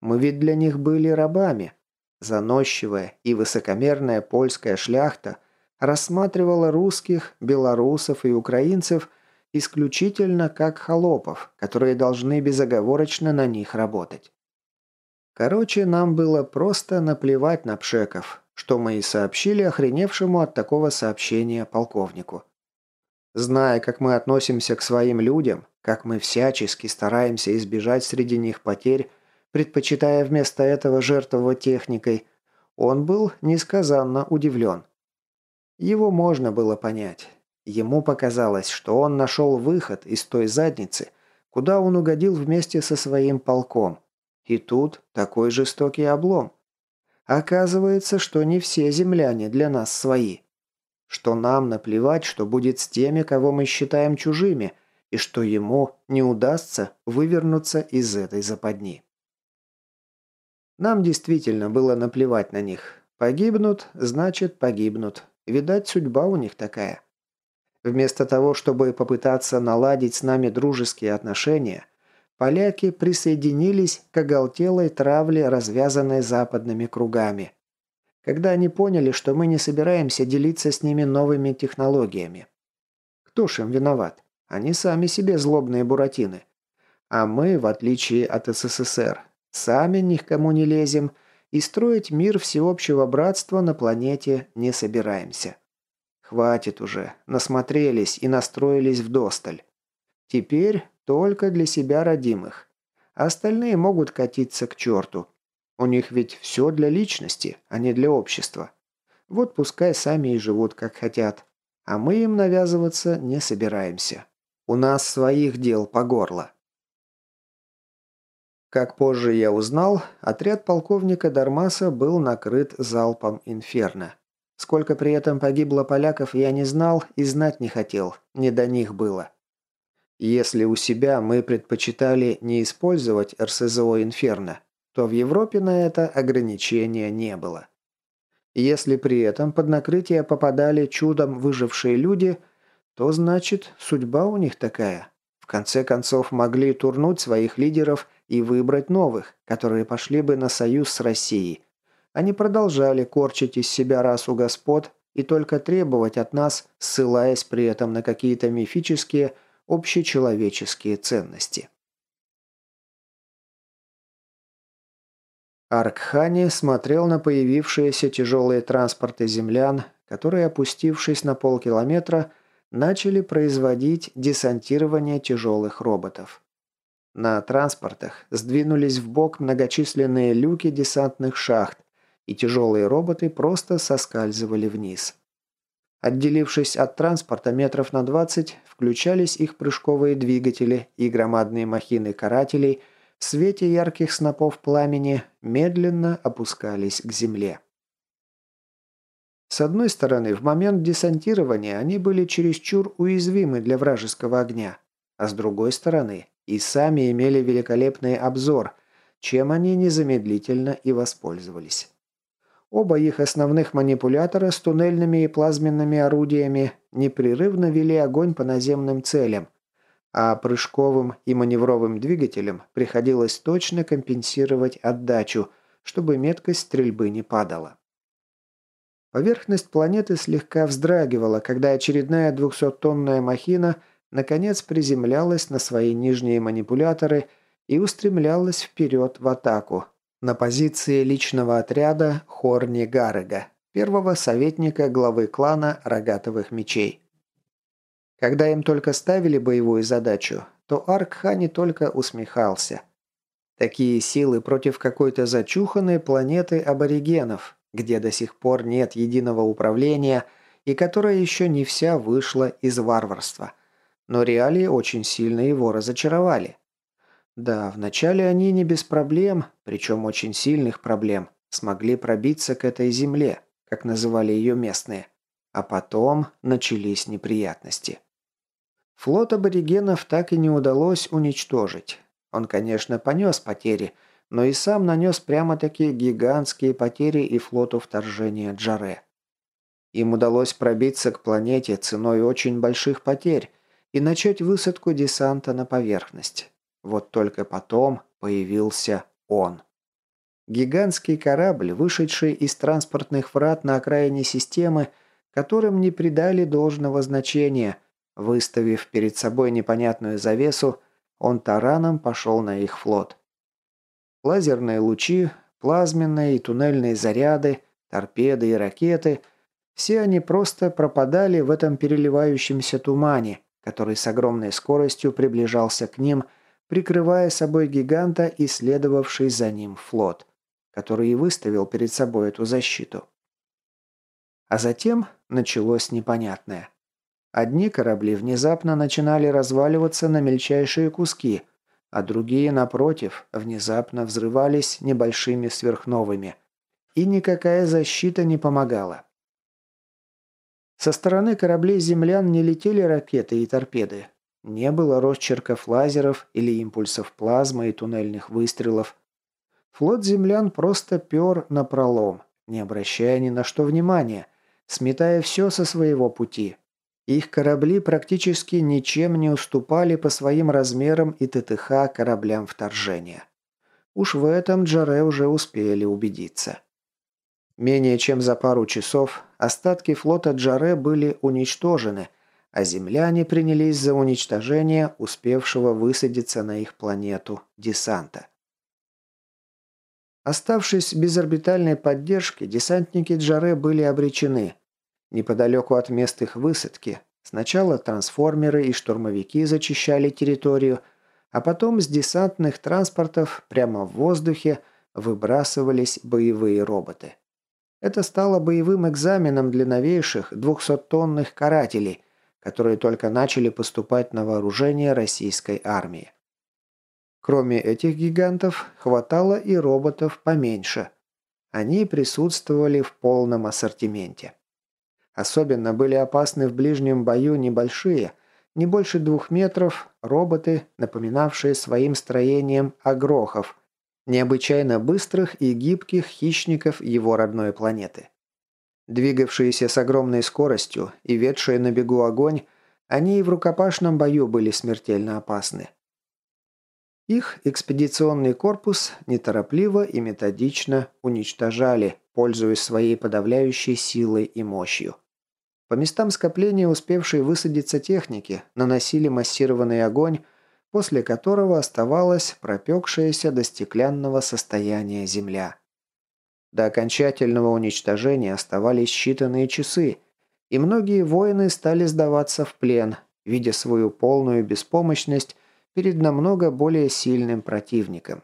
[SPEAKER 1] Мы ведь для них были рабами. Заносчивая и высокомерная польская шляхта рассматривала русских, белорусов и украинцев исключительно как холопов, которые должны безоговорочно на них работать. Короче, нам было просто наплевать на пшеков, что мы и сообщили охреневшему от такого сообщения полковнику. Зная, как мы относимся к своим людям, как мы всячески стараемся избежать среди них потерь, предпочитая вместо этого жертвовать техникой, он был несказанно удивлен. Его можно было понять. Ему показалось, что он нашел выход из той задницы, куда он угодил вместе со своим полком. И тут такой жестокий облом. Оказывается, что не все земляне для нас свои. Что нам наплевать, что будет с теми, кого мы считаем чужими, и что ему не удастся вывернуться из этой западни. Нам действительно было наплевать на них. Погибнут, значит погибнут. Видать, судьба у них такая. Вместо того, чтобы попытаться наладить с нами дружеские отношения, поляки присоединились к оголтелой травле, развязанной западными кругами. Когда они поняли, что мы не собираемся делиться с ними новыми технологиями. Кто ж им виноват? Они сами себе злобные буратины. А мы, в отличие от СССР, Сами ни к кому не лезем и строить мир всеобщего братства на планете не собираемся. Хватит уже, насмотрелись и настроились в досталь. Теперь только для себя родимых. Остальные могут катиться к черту. У них ведь все для личности, а не для общества. Вот пускай сами и живут как хотят. А мы им навязываться не собираемся. У нас своих дел по горло. Как позже я узнал, отряд полковника Дармаса был накрыт залпом «Инферно». Сколько при этом погибло поляков, я не знал и знать не хотел, не до них было. Если у себя мы предпочитали не использовать РСЗО «Инферно», то в Европе на это ограничения не было. Если при этом под накрытие попадали чудом выжившие люди, то значит судьба у них такая. В конце концов могли турнуть своих лидеров – и выбрать новых, которые пошли бы на союз с Россией. Они продолжали корчить из себя расу господ и только требовать от нас, ссылаясь при этом на какие-то мифические, общечеловеческие ценности. Аркхани смотрел на появившиеся тяжелые транспорты землян, которые, опустившись на полкилометра, начали производить десантирование тяжелых роботов. На транспортах сдвинулись в бок многочисленные люки десантных шахт, и тяжелые роботы просто соскальзывали вниз. Отделившись от транспорта метров на 20, включались их прыжковые двигатели и громадные махины карателей в свете ярких снопов пламени медленно опускались к земле. С одной стороны, в момент десантирования они были чересчур уязвимы для вражеского огня, а с другой стороны, и сами имели великолепный обзор, чем они незамедлительно и воспользовались. Оба их основных манипулятора с туннельными и плазменными орудиями непрерывно вели огонь по наземным целям, а прыжковым и маневровым двигателям приходилось точно компенсировать отдачу, чтобы меткость стрельбы не падала. Поверхность планеты слегка вздрагивала, когда очередная 200-тонная махина – наконец приземлялась на свои нижние манипуляторы и устремлялась вперед в атаку на позиции личного отряда Хорни Гарега, первого советника главы клана Рогатовых Мечей. Когда им только ставили боевую задачу, то Аркхани только усмехался. Такие силы против какой-то зачуханной планеты аборигенов, где до сих пор нет единого управления и которая еще не вся вышла из варварства. Но реалии очень сильно его разочаровали. Да, вначале они не без проблем, причем очень сильных проблем, смогли пробиться к этой земле, как называли ее местные. А потом начались неприятности. Флот аборигенов так и не удалось уничтожить. Он, конечно, понес потери, но и сам нанес прямо такие гигантские потери и флоту вторжения Джаре. Им удалось пробиться к планете ценой очень больших потерь и начать высадку десанта на поверхность. Вот только потом появился он. Гигантский корабль, вышедший из транспортных врат на окраине системы, которым не придали должного значения, выставив перед собой непонятную завесу, он тараном пошел на их флот. Лазерные лучи, плазменные и туннельные заряды, торпеды и ракеты – все они просто пропадали в этом переливающемся тумане, который с огромной скоростью приближался к ним, прикрывая собой гиганта и следовавший за ним флот, который и выставил перед собой эту защиту. А затем началось непонятное. Одни корабли внезапно начинали разваливаться на мельчайшие куски, а другие, напротив, внезапно взрывались небольшими сверхновыми. И никакая защита не помогала. Со стороны кораблей землян не летели ракеты и торпеды. Не было росчерков лазеров или импульсов плазмы и туннельных выстрелов. Флот землян просто пер на пролом, не обращая ни на что внимания, сметая все со своего пути. Их корабли практически ничем не уступали по своим размерам и ТТХ кораблям вторжения. Уж в этом Джаре уже успели убедиться. Менее чем за пару часов остатки флота Джаре были уничтожены, а земляне принялись за уничтожение успевшего высадиться на их планету десанта. Оставшись без орбитальной поддержки, десантники Джаре были обречены. Неподалеку от мест их высадки сначала трансформеры и штурмовики зачищали территорию, а потом с десантных транспортов прямо в воздухе выбрасывались боевые роботы. Это стало боевым экзаменом для новейших 200-тонных карателей, которые только начали поступать на вооружение российской армии. Кроме этих гигантов, хватало и роботов поменьше. Они присутствовали в полном ассортименте. Особенно были опасны в ближнем бою небольшие, не больше двух метров, роботы, напоминавшие своим строением огрохов, необычайно быстрых и гибких хищников его родной планеты. Двигавшиеся с огромной скоростью и ведшие на бегу огонь, они и в рукопашном бою были смертельно опасны. Их экспедиционный корпус неторопливо и методично уничтожали, пользуясь своей подавляющей силой и мощью. По местам скопления успевшей высадиться техники наносили массированный огонь, после которого оставалась пропекшаяся до стеклянного состояния земля. До окончательного уничтожения оставались считанные часы, и многие воины стали сдаваться в плен, видя свою полную беспомощность перед намного более сильным противником.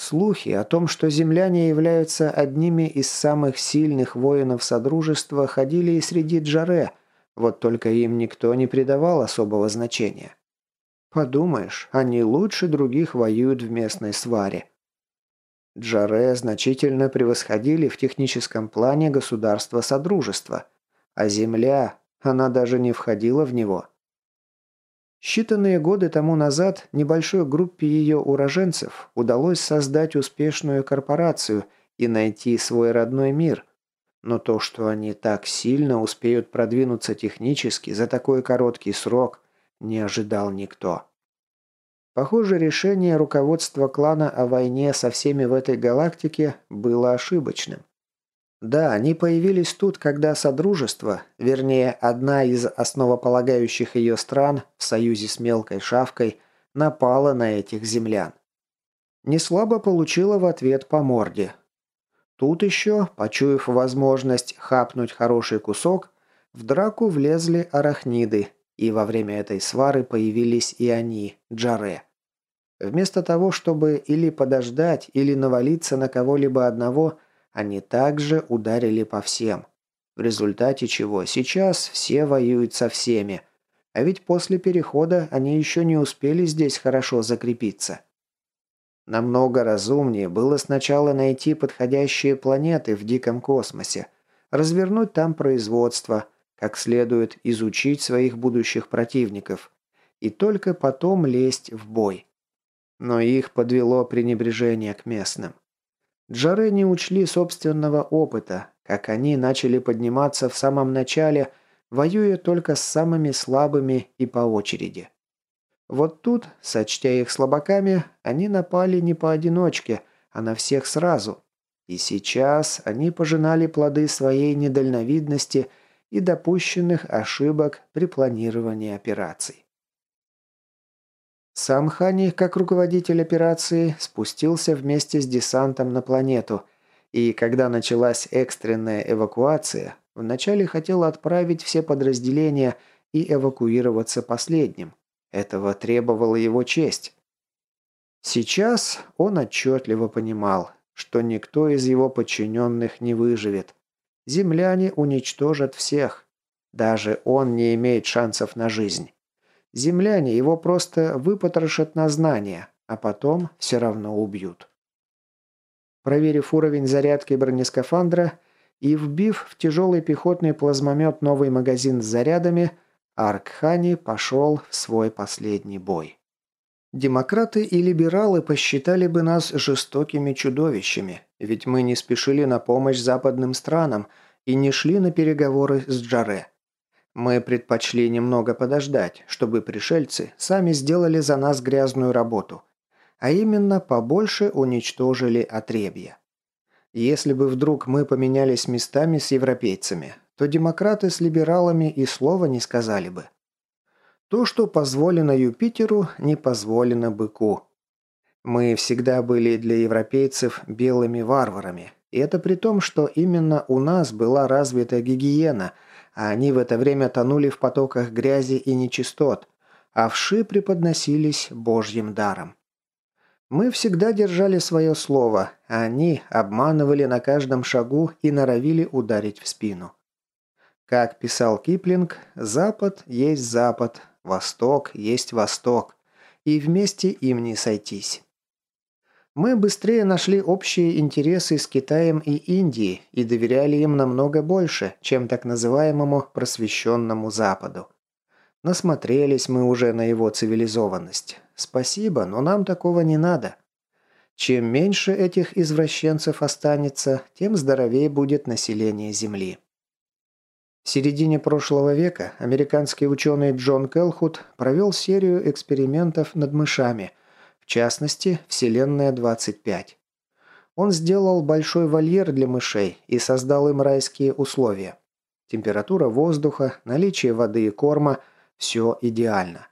[SPEAKER 1] Слухи о том, что земляне являются одними из самых сильных воинов Содружества, ходили и среди Джаре, вот только им никто не придавал особого значения. Подумаешь, они лучше других воюют в местной сваре. Джаре значительно превосходили в техническом плане государства Содружества, а Земля, она даже не входила в него. Считанные годы тому назад небольшой группе ее уроженцев удалось создать успешную корпорацию и найти свой родной мир. Но то, что они так сильно успеют продвинуться технически за такой короткий срок – не ожидал никто. Похоже, решение руководства клана о войне со всеми в этой галактике было ошибочным. Да, они появились тут, когда Содружество, вернее, одна из основополагающих ее стран в союзе с мелкой шавкой, напала на этих землян. Неслабо получила в ответ по морде. Тут еще, почуяв возможность хапнуть хороший кусок, в драку влезли арахниды, и во время этой свары появились и они, Джаре. Вместо того, чтобы или подождать, или навалиться на кого-либо одного, они также ударили по всем. В результате чего сейчас все воюют со всеми. А ведь после перехода они еще не успели здесь хорошо закрепиться. Намного разумнее было сначала найти подходящие планеты в диком космосе, развернуть там производство – как следует изучить своих будущих противников и только потом лезть в бой. Но их подвело пренебрежение к местным. Джары не учли собственного опыта, как они начали подниматься в самом начале, воюя только с самыми слабыми и по очереди. Вот тут, сочтя их слабаками, они напали не поодиночке, а на всех сразу. И сейчас они пожинали плоды своей недальновидности и допущенных ошибок при планировании операций. Сам Хани, как руководитель операции, спустился вместе с десантом на планету, и когда началась экстренная эвакуация, вначале хотел отправить все подразделения и эвакуироваться последним. Этого требовала его честь. Сейчас он отчетливо понимал, что никто из его подчиненных не выживет. Земляне уничтожат всех. Даже он не имеет шансов на жизнь. Земляне его просто выпотрошат на знания, а потом все равно убьют. Проверив уровень зарядки бронескафандра и вбив в тяжелый пехотный плазмомет новый магазин с зарядами, Аркхани пошел в свой последний бой. Демократы и либералы посчитали бы нас жестокими чудовищами, ведь мы не спешили на помощь западным странам и не шли на переговоры с Джаре. Мы предпочли немного подождать, чтобы пришельцы сами сделали за нас грязную работу, а именно побольше уничтожили отребья. Если бы вдруг мы поменялись местами с европейцами, то демократы с либералами и слова не сказали бы. То, что позволено Юпитеру, не позволено быку. Мы всегда были для европейцев белыми варварами, и это при том, что именно у нас была развита гигиена – а они в это время тонули в потоках грязи и нечистот, а вши преподносились божьим даром. Мы всегда держали свое слово, а они обманывали на каждом шагу и норовили ударить в спину. Как писал Киплинг, «Запад есть Запад, Восток есть Восток, и вместе им не сойтись». Мы быстрее нашли общие интересы с Китаем и Индией и доверяли им намного больше, чем так называемому просвещенному Западу. Насмотрелись мы уже на его цивилизованность. Спасибо, но нам такого не надо. Чем меньше этих извращенцев останется, тем здоровее будет население Земли. В середине прошлого века американский ученый Джон Келхут провел серию экспериментов над мышами – частности, Вселенная-25. Он сделал большой вольер для мышей и создал им райские условия. Температура воздуха, наличие воды и корма – все идеально.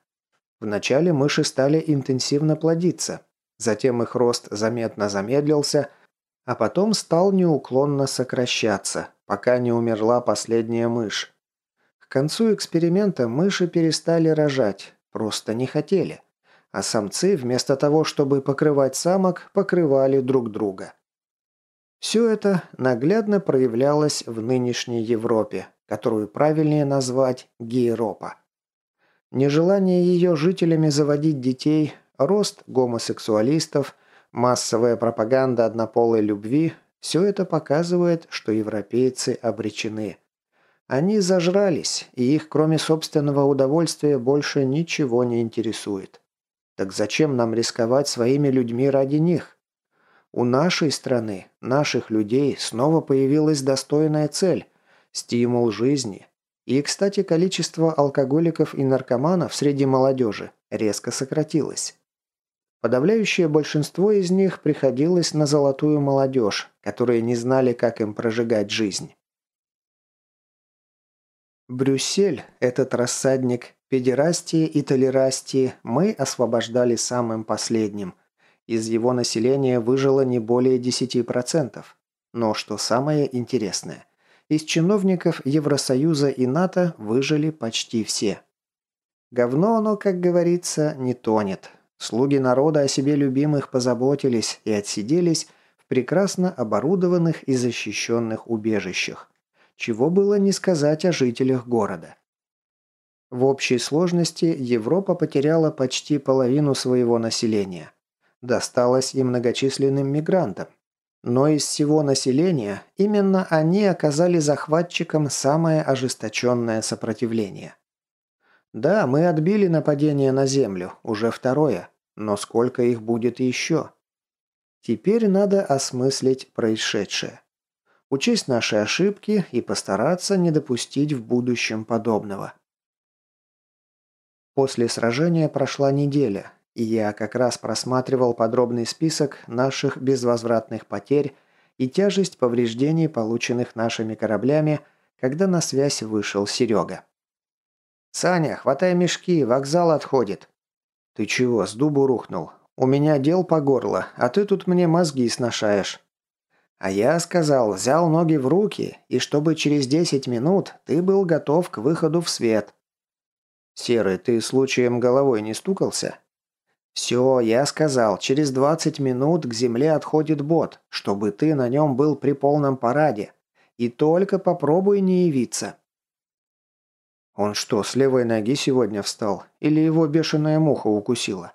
[SPEAKER 1] Вначале мыши стали интенсивно плодиться, затем их рост заметно замедлился, а потом стал неуклонно сокращаться, пока не умерла последняя мышь. К концу эксперимента мыши перестали рожать, просто не хотели а самцы вместо того, чтобы покрывать самок, покрывали друг друга. Все это наглядно проявлялось в нынешней Европе, которую правильнее назвать Гейропа. Нежелание ее жителями заводить детей, рост гомосексуалистов, массовая пропаганда однополой любви – все это показывает, что европейцы обречены. Они зажрались, и их, кроме собственного удовольствия, больше ничего не интересует. Так зачем нам рисковать своими людьми ради них? У нашей страны, наших людей снова появилась достойная цель – стимул жизни. И, кстати, количество алкоголиков и наркоманов среди молодежи резко сократилось. Подавляющее большинство из них приходилось на золотую молодежь, которые не знали, как им прожигать жизнь. Брюссель, этот рассадник Педерастии и толерастии мы освобождали самым последним. Из его населения выжило не более 10%. Но что самое интересное, из чиновников Евросоюза и НАТО выжили почти все. Говно оно, как говорится, не тонет. Слуги народа о себе любимых позаботились и отсиделись в прекрасно оборудованных и защищенных убежищах. Чего было не сказать о жителях города. В общей сложности Европа потеряла почти половину своего населения. Досталось и многочисленным мигрантам. Но из всего населения именно они оказали захватчикам самое ожесточенное сопротивление. Да, мы отбили нападение на Землю, уже второе, но сколько их будет еще? Теперь надо осмыслить происшедшее. Учесть наши ошибки и постараться не допустить в будущем подобного. После сражения прошла неделя, и я как раз просматривал подробный список наших безвозвратных потерь и тяжесть повреждений, полученных нашими кораблями, когда на связь вышел Серега. «Саня, хватай мешки, вокзал отходит». «Ты чего, с дубу рухнул? У меня дел по горло, а ты тут мне мозги сношаешь». А я сказал, взял ноги в руки, и чтобы через 10 минут ты был готов к выходу в свет. Серый, ты случаем головой не стукался? «Все, я сказал, через 20 минут к земле отходит бот, чтобы ты на нем был при полном параде. И только попробуй не явиться». Он что, с левой ноги сегодня встал? Или его бешеная муха укусила?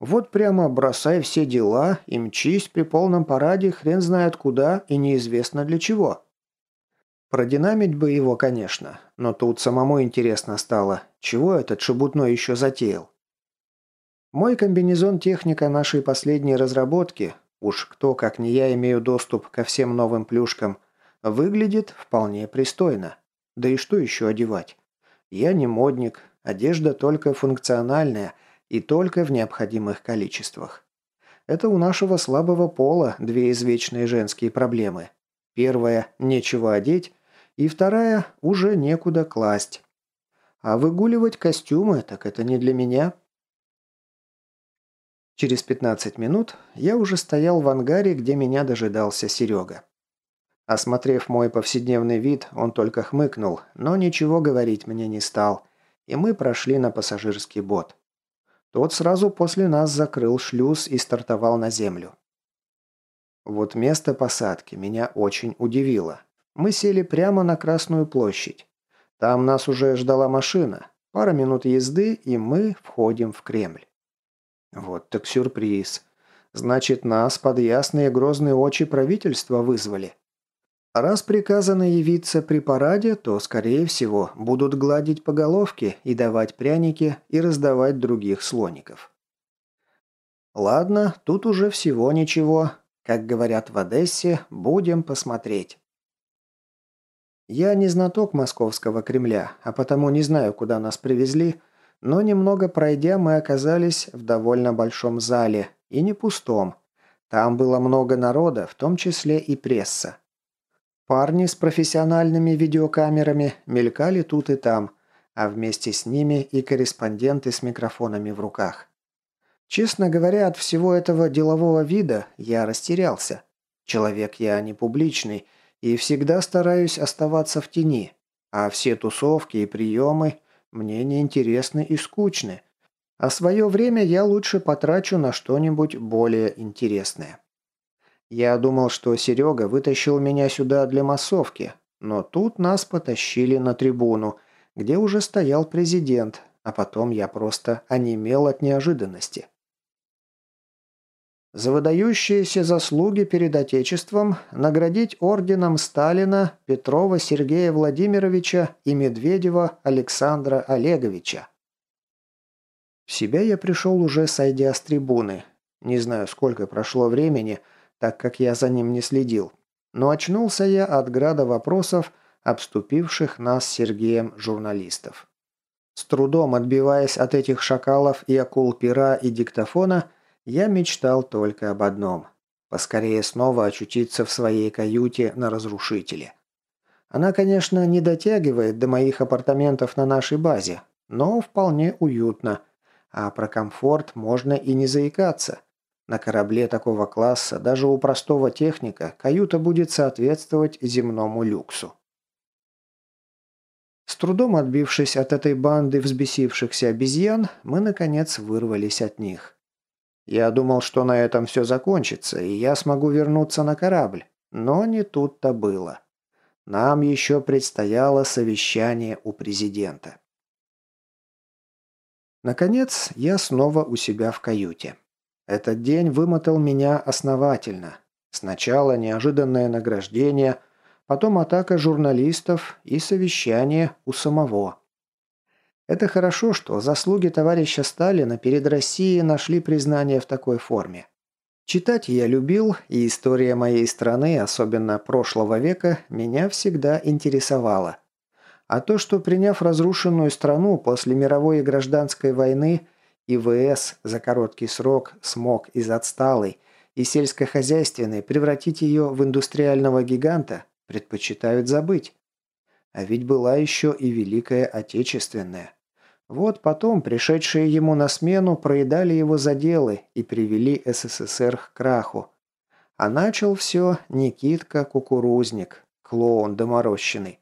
[SPEAKER 1] Вот прямо бросай все дела и мчись при полном параде хрен знает куда и неизвестно для чего. Продинамить бы его, конечно, но тут самому интересно стало, чего этот шебутной еще затеял. Мой комбинезон техника нашей последней разработки, уж кто, как не я, имею доступ ко всем новым плюшкам, выглядит вполне пристойно. Да и что еще одевать? Я не модник, одежда только функциональная и только в необходимых количествах. Это у нашего слабого пола две извечные женские проблемы. Первая – нечего одеть, и вторая – уже некуда класть. А выгуливать костюмы – так это не для меня – Через 15 минут я уже стоял в ангаре, где меня дожидался Серега. Осмотрев мой повседневный вид, он только хмыкнул, но ничего говорить мне не стал, и мы прошли на пассажирский бот. Тот сразу после нас закрыл шлюз и стартовал на землю. Вот место посадки меня очень удивило. Мы сели прямо на Красную площадь. Там нас уже ждала машина. Пара минут езды, и мы входим в Кремль. Вот так сюрприз. Значит, нас под ясные грозные очи правительства вызвали. Раз приказано явиться при параде, то, скорее всего, будут гладить по головке и давать пряники и раздавать других слоников. Ладно, тут уже всего ничего. Как говорят в Одессе, будем посмотреть. Я не знаток московского Кремля, а потому не знаю, куда нас привезли, но немного пройдя, мы оказались в довольно большом зале, и не пустом. Там было много народа, в том числе и пресса. Парни с профессиональными видеокамерами мелькали тут и там, а вместе с ними и корреспонденты с микрофонами в руках. Честно говоря, от всего этого делового вида я растерялся. Человек я не публичный и всегда стараюсь оставаться в тени, а все тусовки и приемы мне неинтересны и скучны, а свое время я лучше потрачу на что-нибудь более интересное. Я думал, что Серега вытащил меня сюда для массовки, но тут нас потащили на трибуну, где уже стоял президент, а потом я просто онемел от неожиданности. За выдающиеся заслуги перед Отечеством наградить орденом Сталина Петрова Сергея Владимировича и Медведева Александра Олеговича. В себя я пришел уже сойдя с трибуны. Не знаю, сколько прошло времени, так как я за ним не следил. Но очнулся я от града вопросов, обступивших нас с Сергеем журналистов. С трудом отбиваясь от этих шакалов и акул пера и диктофона, я мечтал только об одном – поскорее снова очутиться в своей каюте на разрушителе. Она, конечно, не дотягивает до моих апартаментов на нашей базе, но вполне уютно, а про комфорт можно и не заикаться. На корабле такого класса даже у простого техника каюта будет соответствовать земному люксу. С трудом отбившись от этой банды взбесившихся обезьян, мы, наконец, вырвались от них. Я думал, что на этом все закончится, и я смогу вернуться на корабль. Но не тут-то было. Нам еще предстояло совещание у президента. Наконец, я снова у себя в каюте. Этот день вымотал меня основательно. Сначала неожиданное награждение, потом атака журналистов и совещание у самого. Это хорошо, что заслуги товарища Сталина перед Россией нашли признание в такой форме. Читать я любил, и история моей страны, особенно прошлого века, меня всегда интересовала. А то, что приняв разрушенную страну после мировой и гражданской войны, ИВС за короткий срок смог из отсталой и сельскохозяйственной превратить ее в индустриального гиганта, предпочитают забыть. А ведь была еще и Великая Отечественная. Вот потом пришедшие ему на смену проедали его заделы и привели СССР к краху. А начал все Никитка Кукурузник, клоун доморощенный.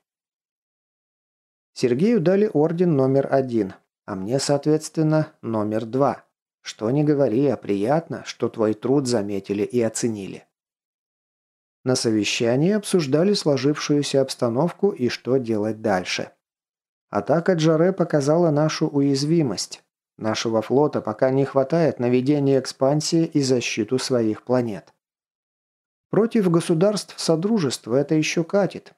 [SPEAKER 1] Сергею дали орден номер один, а мне, соответственно, номер два. Что не говори, а приятно, что твой труд заметили и оценили. На совещании обсуждали сложившуюся обстановку и что делать дальше. Атака Джаре показала нашу уязвимость. Нашего флота пока не хватает на ведение экспансии и защиту своих планет. Против государств Содружества это еще катит.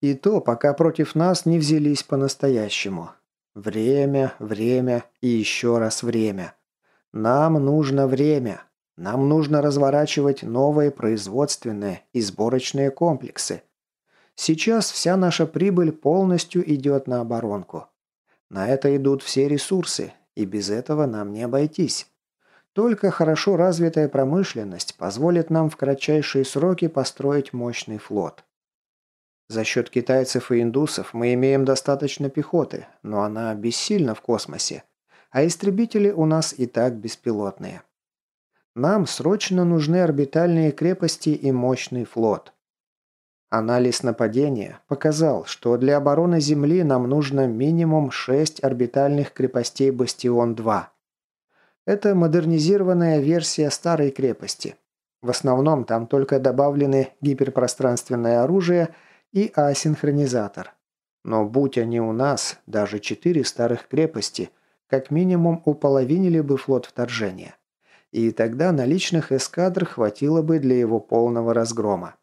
[SPEAKER 1] И то, пока против нас не взялись по-настоящему. Время, время и еще раз время. Нам нужно время. Нам нужно разворачивать новые производственные и сборочные комплексы. Сейчас вся наша прибыль полностью идет на оборонку. На это идут все ресурсы, и без этого нам не обойтись. Только хорошо развитая промышленность позволит нам в кратчайшие сроки построить мощный флот. За счет китайцев и индусов мы имеем достаточно пехоты, но она бессильна в космосе, а истребители у нас и так беспилотные. Нам срочно нужны орбитальные крепости и мощный флот. Анализ нападения показал, что для обороны Земли нам нужно минимум 6 орбитальных крепостей «Бастион-2». Это модернизированная версия старой крепости. В основном там только добавлены гиперпространственное оружие и асинхронизатор. Но будь они у нас, даже четыре старых крепости, как минимум уполовинили бы флот вторжения. И тогда наличных эскадр хватило бы для его полного разгрома.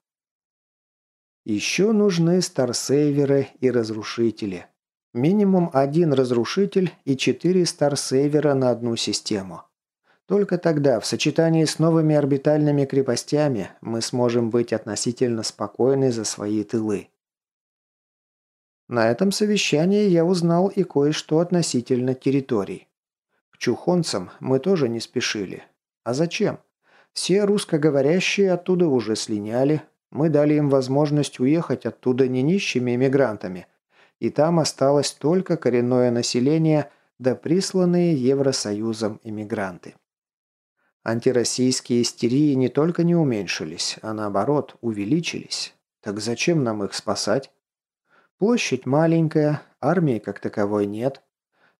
[SPEAKER 1] Еще нужны старсейверы и разрушители. Минимум один разрушитель и четыре старсейвера на одну систему. Только тогда, в сочетании с новыми орбитальными крепостями, мы сможем быть относительно спокойны за свои тылы. На этом совещании я узнал и кое-что относительно территорий. К чухонцам мы тоже не спешили. А зачем? Все русскоговорящие оттуда уже слиняли, мы дали им возможность уехать оттуда не нищими эмигрантами, и там осталось только коренное население да присланные Евросоюзом эмигранты. Антироссийские истерии не только не уменьшились, а наоборот увеличились. Так зачем нам их спасать? Площадь маленькая, армии как таковой нет.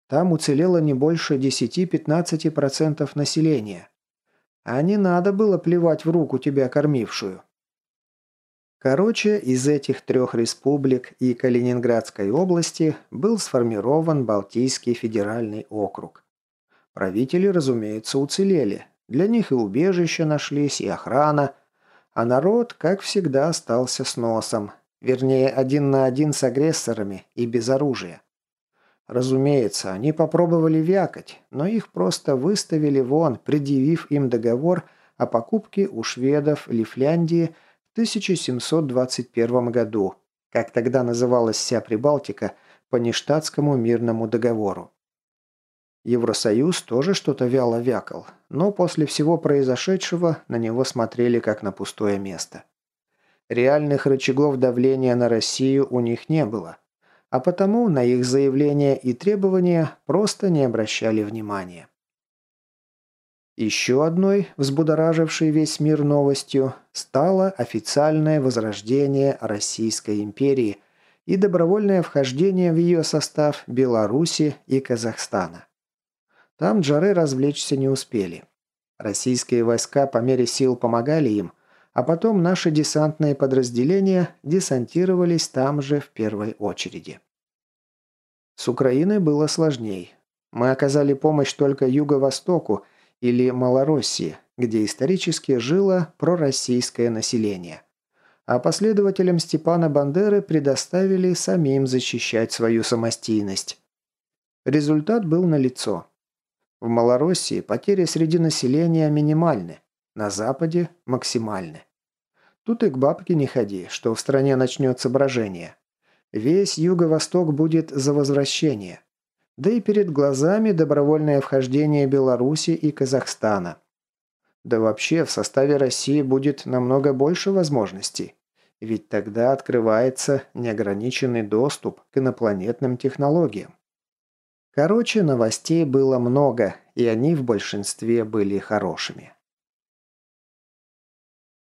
[SPEAKER 1] Там уцелело не больше 10-15% населения. А не надо было плевать в руку тебя кормившую. Короче, из этих трех республик и Калининградской области был сформирован Балтийский федеральный округ. Правители, разумеется, уцелели. Для них и убежища нашлись, и охрана. А народ, как всегда, остался с носом. Вернее, один на один с агрессорами и без оружия. Разумеется, они попробовали вякать, но их просто выставили вон, предъявив им договор о покупке у шведов Лифляндии 1721 году, как тогда называлась вся Прибалтика, по нештатскому мирному договору. Евросоюз тоже что-то вяло вякал, но после всего произошедшего на него смотрели как на пустое место. Реальных рычагов давления на Россию у них не было, а потому на их заявления и требования просто не обращали внимания. Еще одной, взбудоражившей весь мир новостью, стало официальное возрождение Российской империи и добровольное вхождение в ее состав Беларуси и Казахстана. Там джары развлечься не успели. Российские войска по мере сил помогали им, а потом наши десантные подразделения десантировались там же в первой очереди. С Украиной было сложней. Мы оказали помощь только Юго-Востоку или Малороссии, где исторически жило пророссийское население. А последователям Степана Бандеры предоставили самим защищать свою самостийность. Результат был налицо. В Малороссии потери среди населения минимальны. На Западе максимальны. Тут и к бабке не ходи, что в стране начнется брожение. Весь Юго-Восток будет за возвращение. Да и перед глазами добровольное вхождение Беларуси и Казахстана. Да вообще в составе России будет намного больше возможностей. Ведь тогда открывается неограниченный доступ к инопланетным технологиям. Короче, новостей было много, и они в большинстве были хорошими.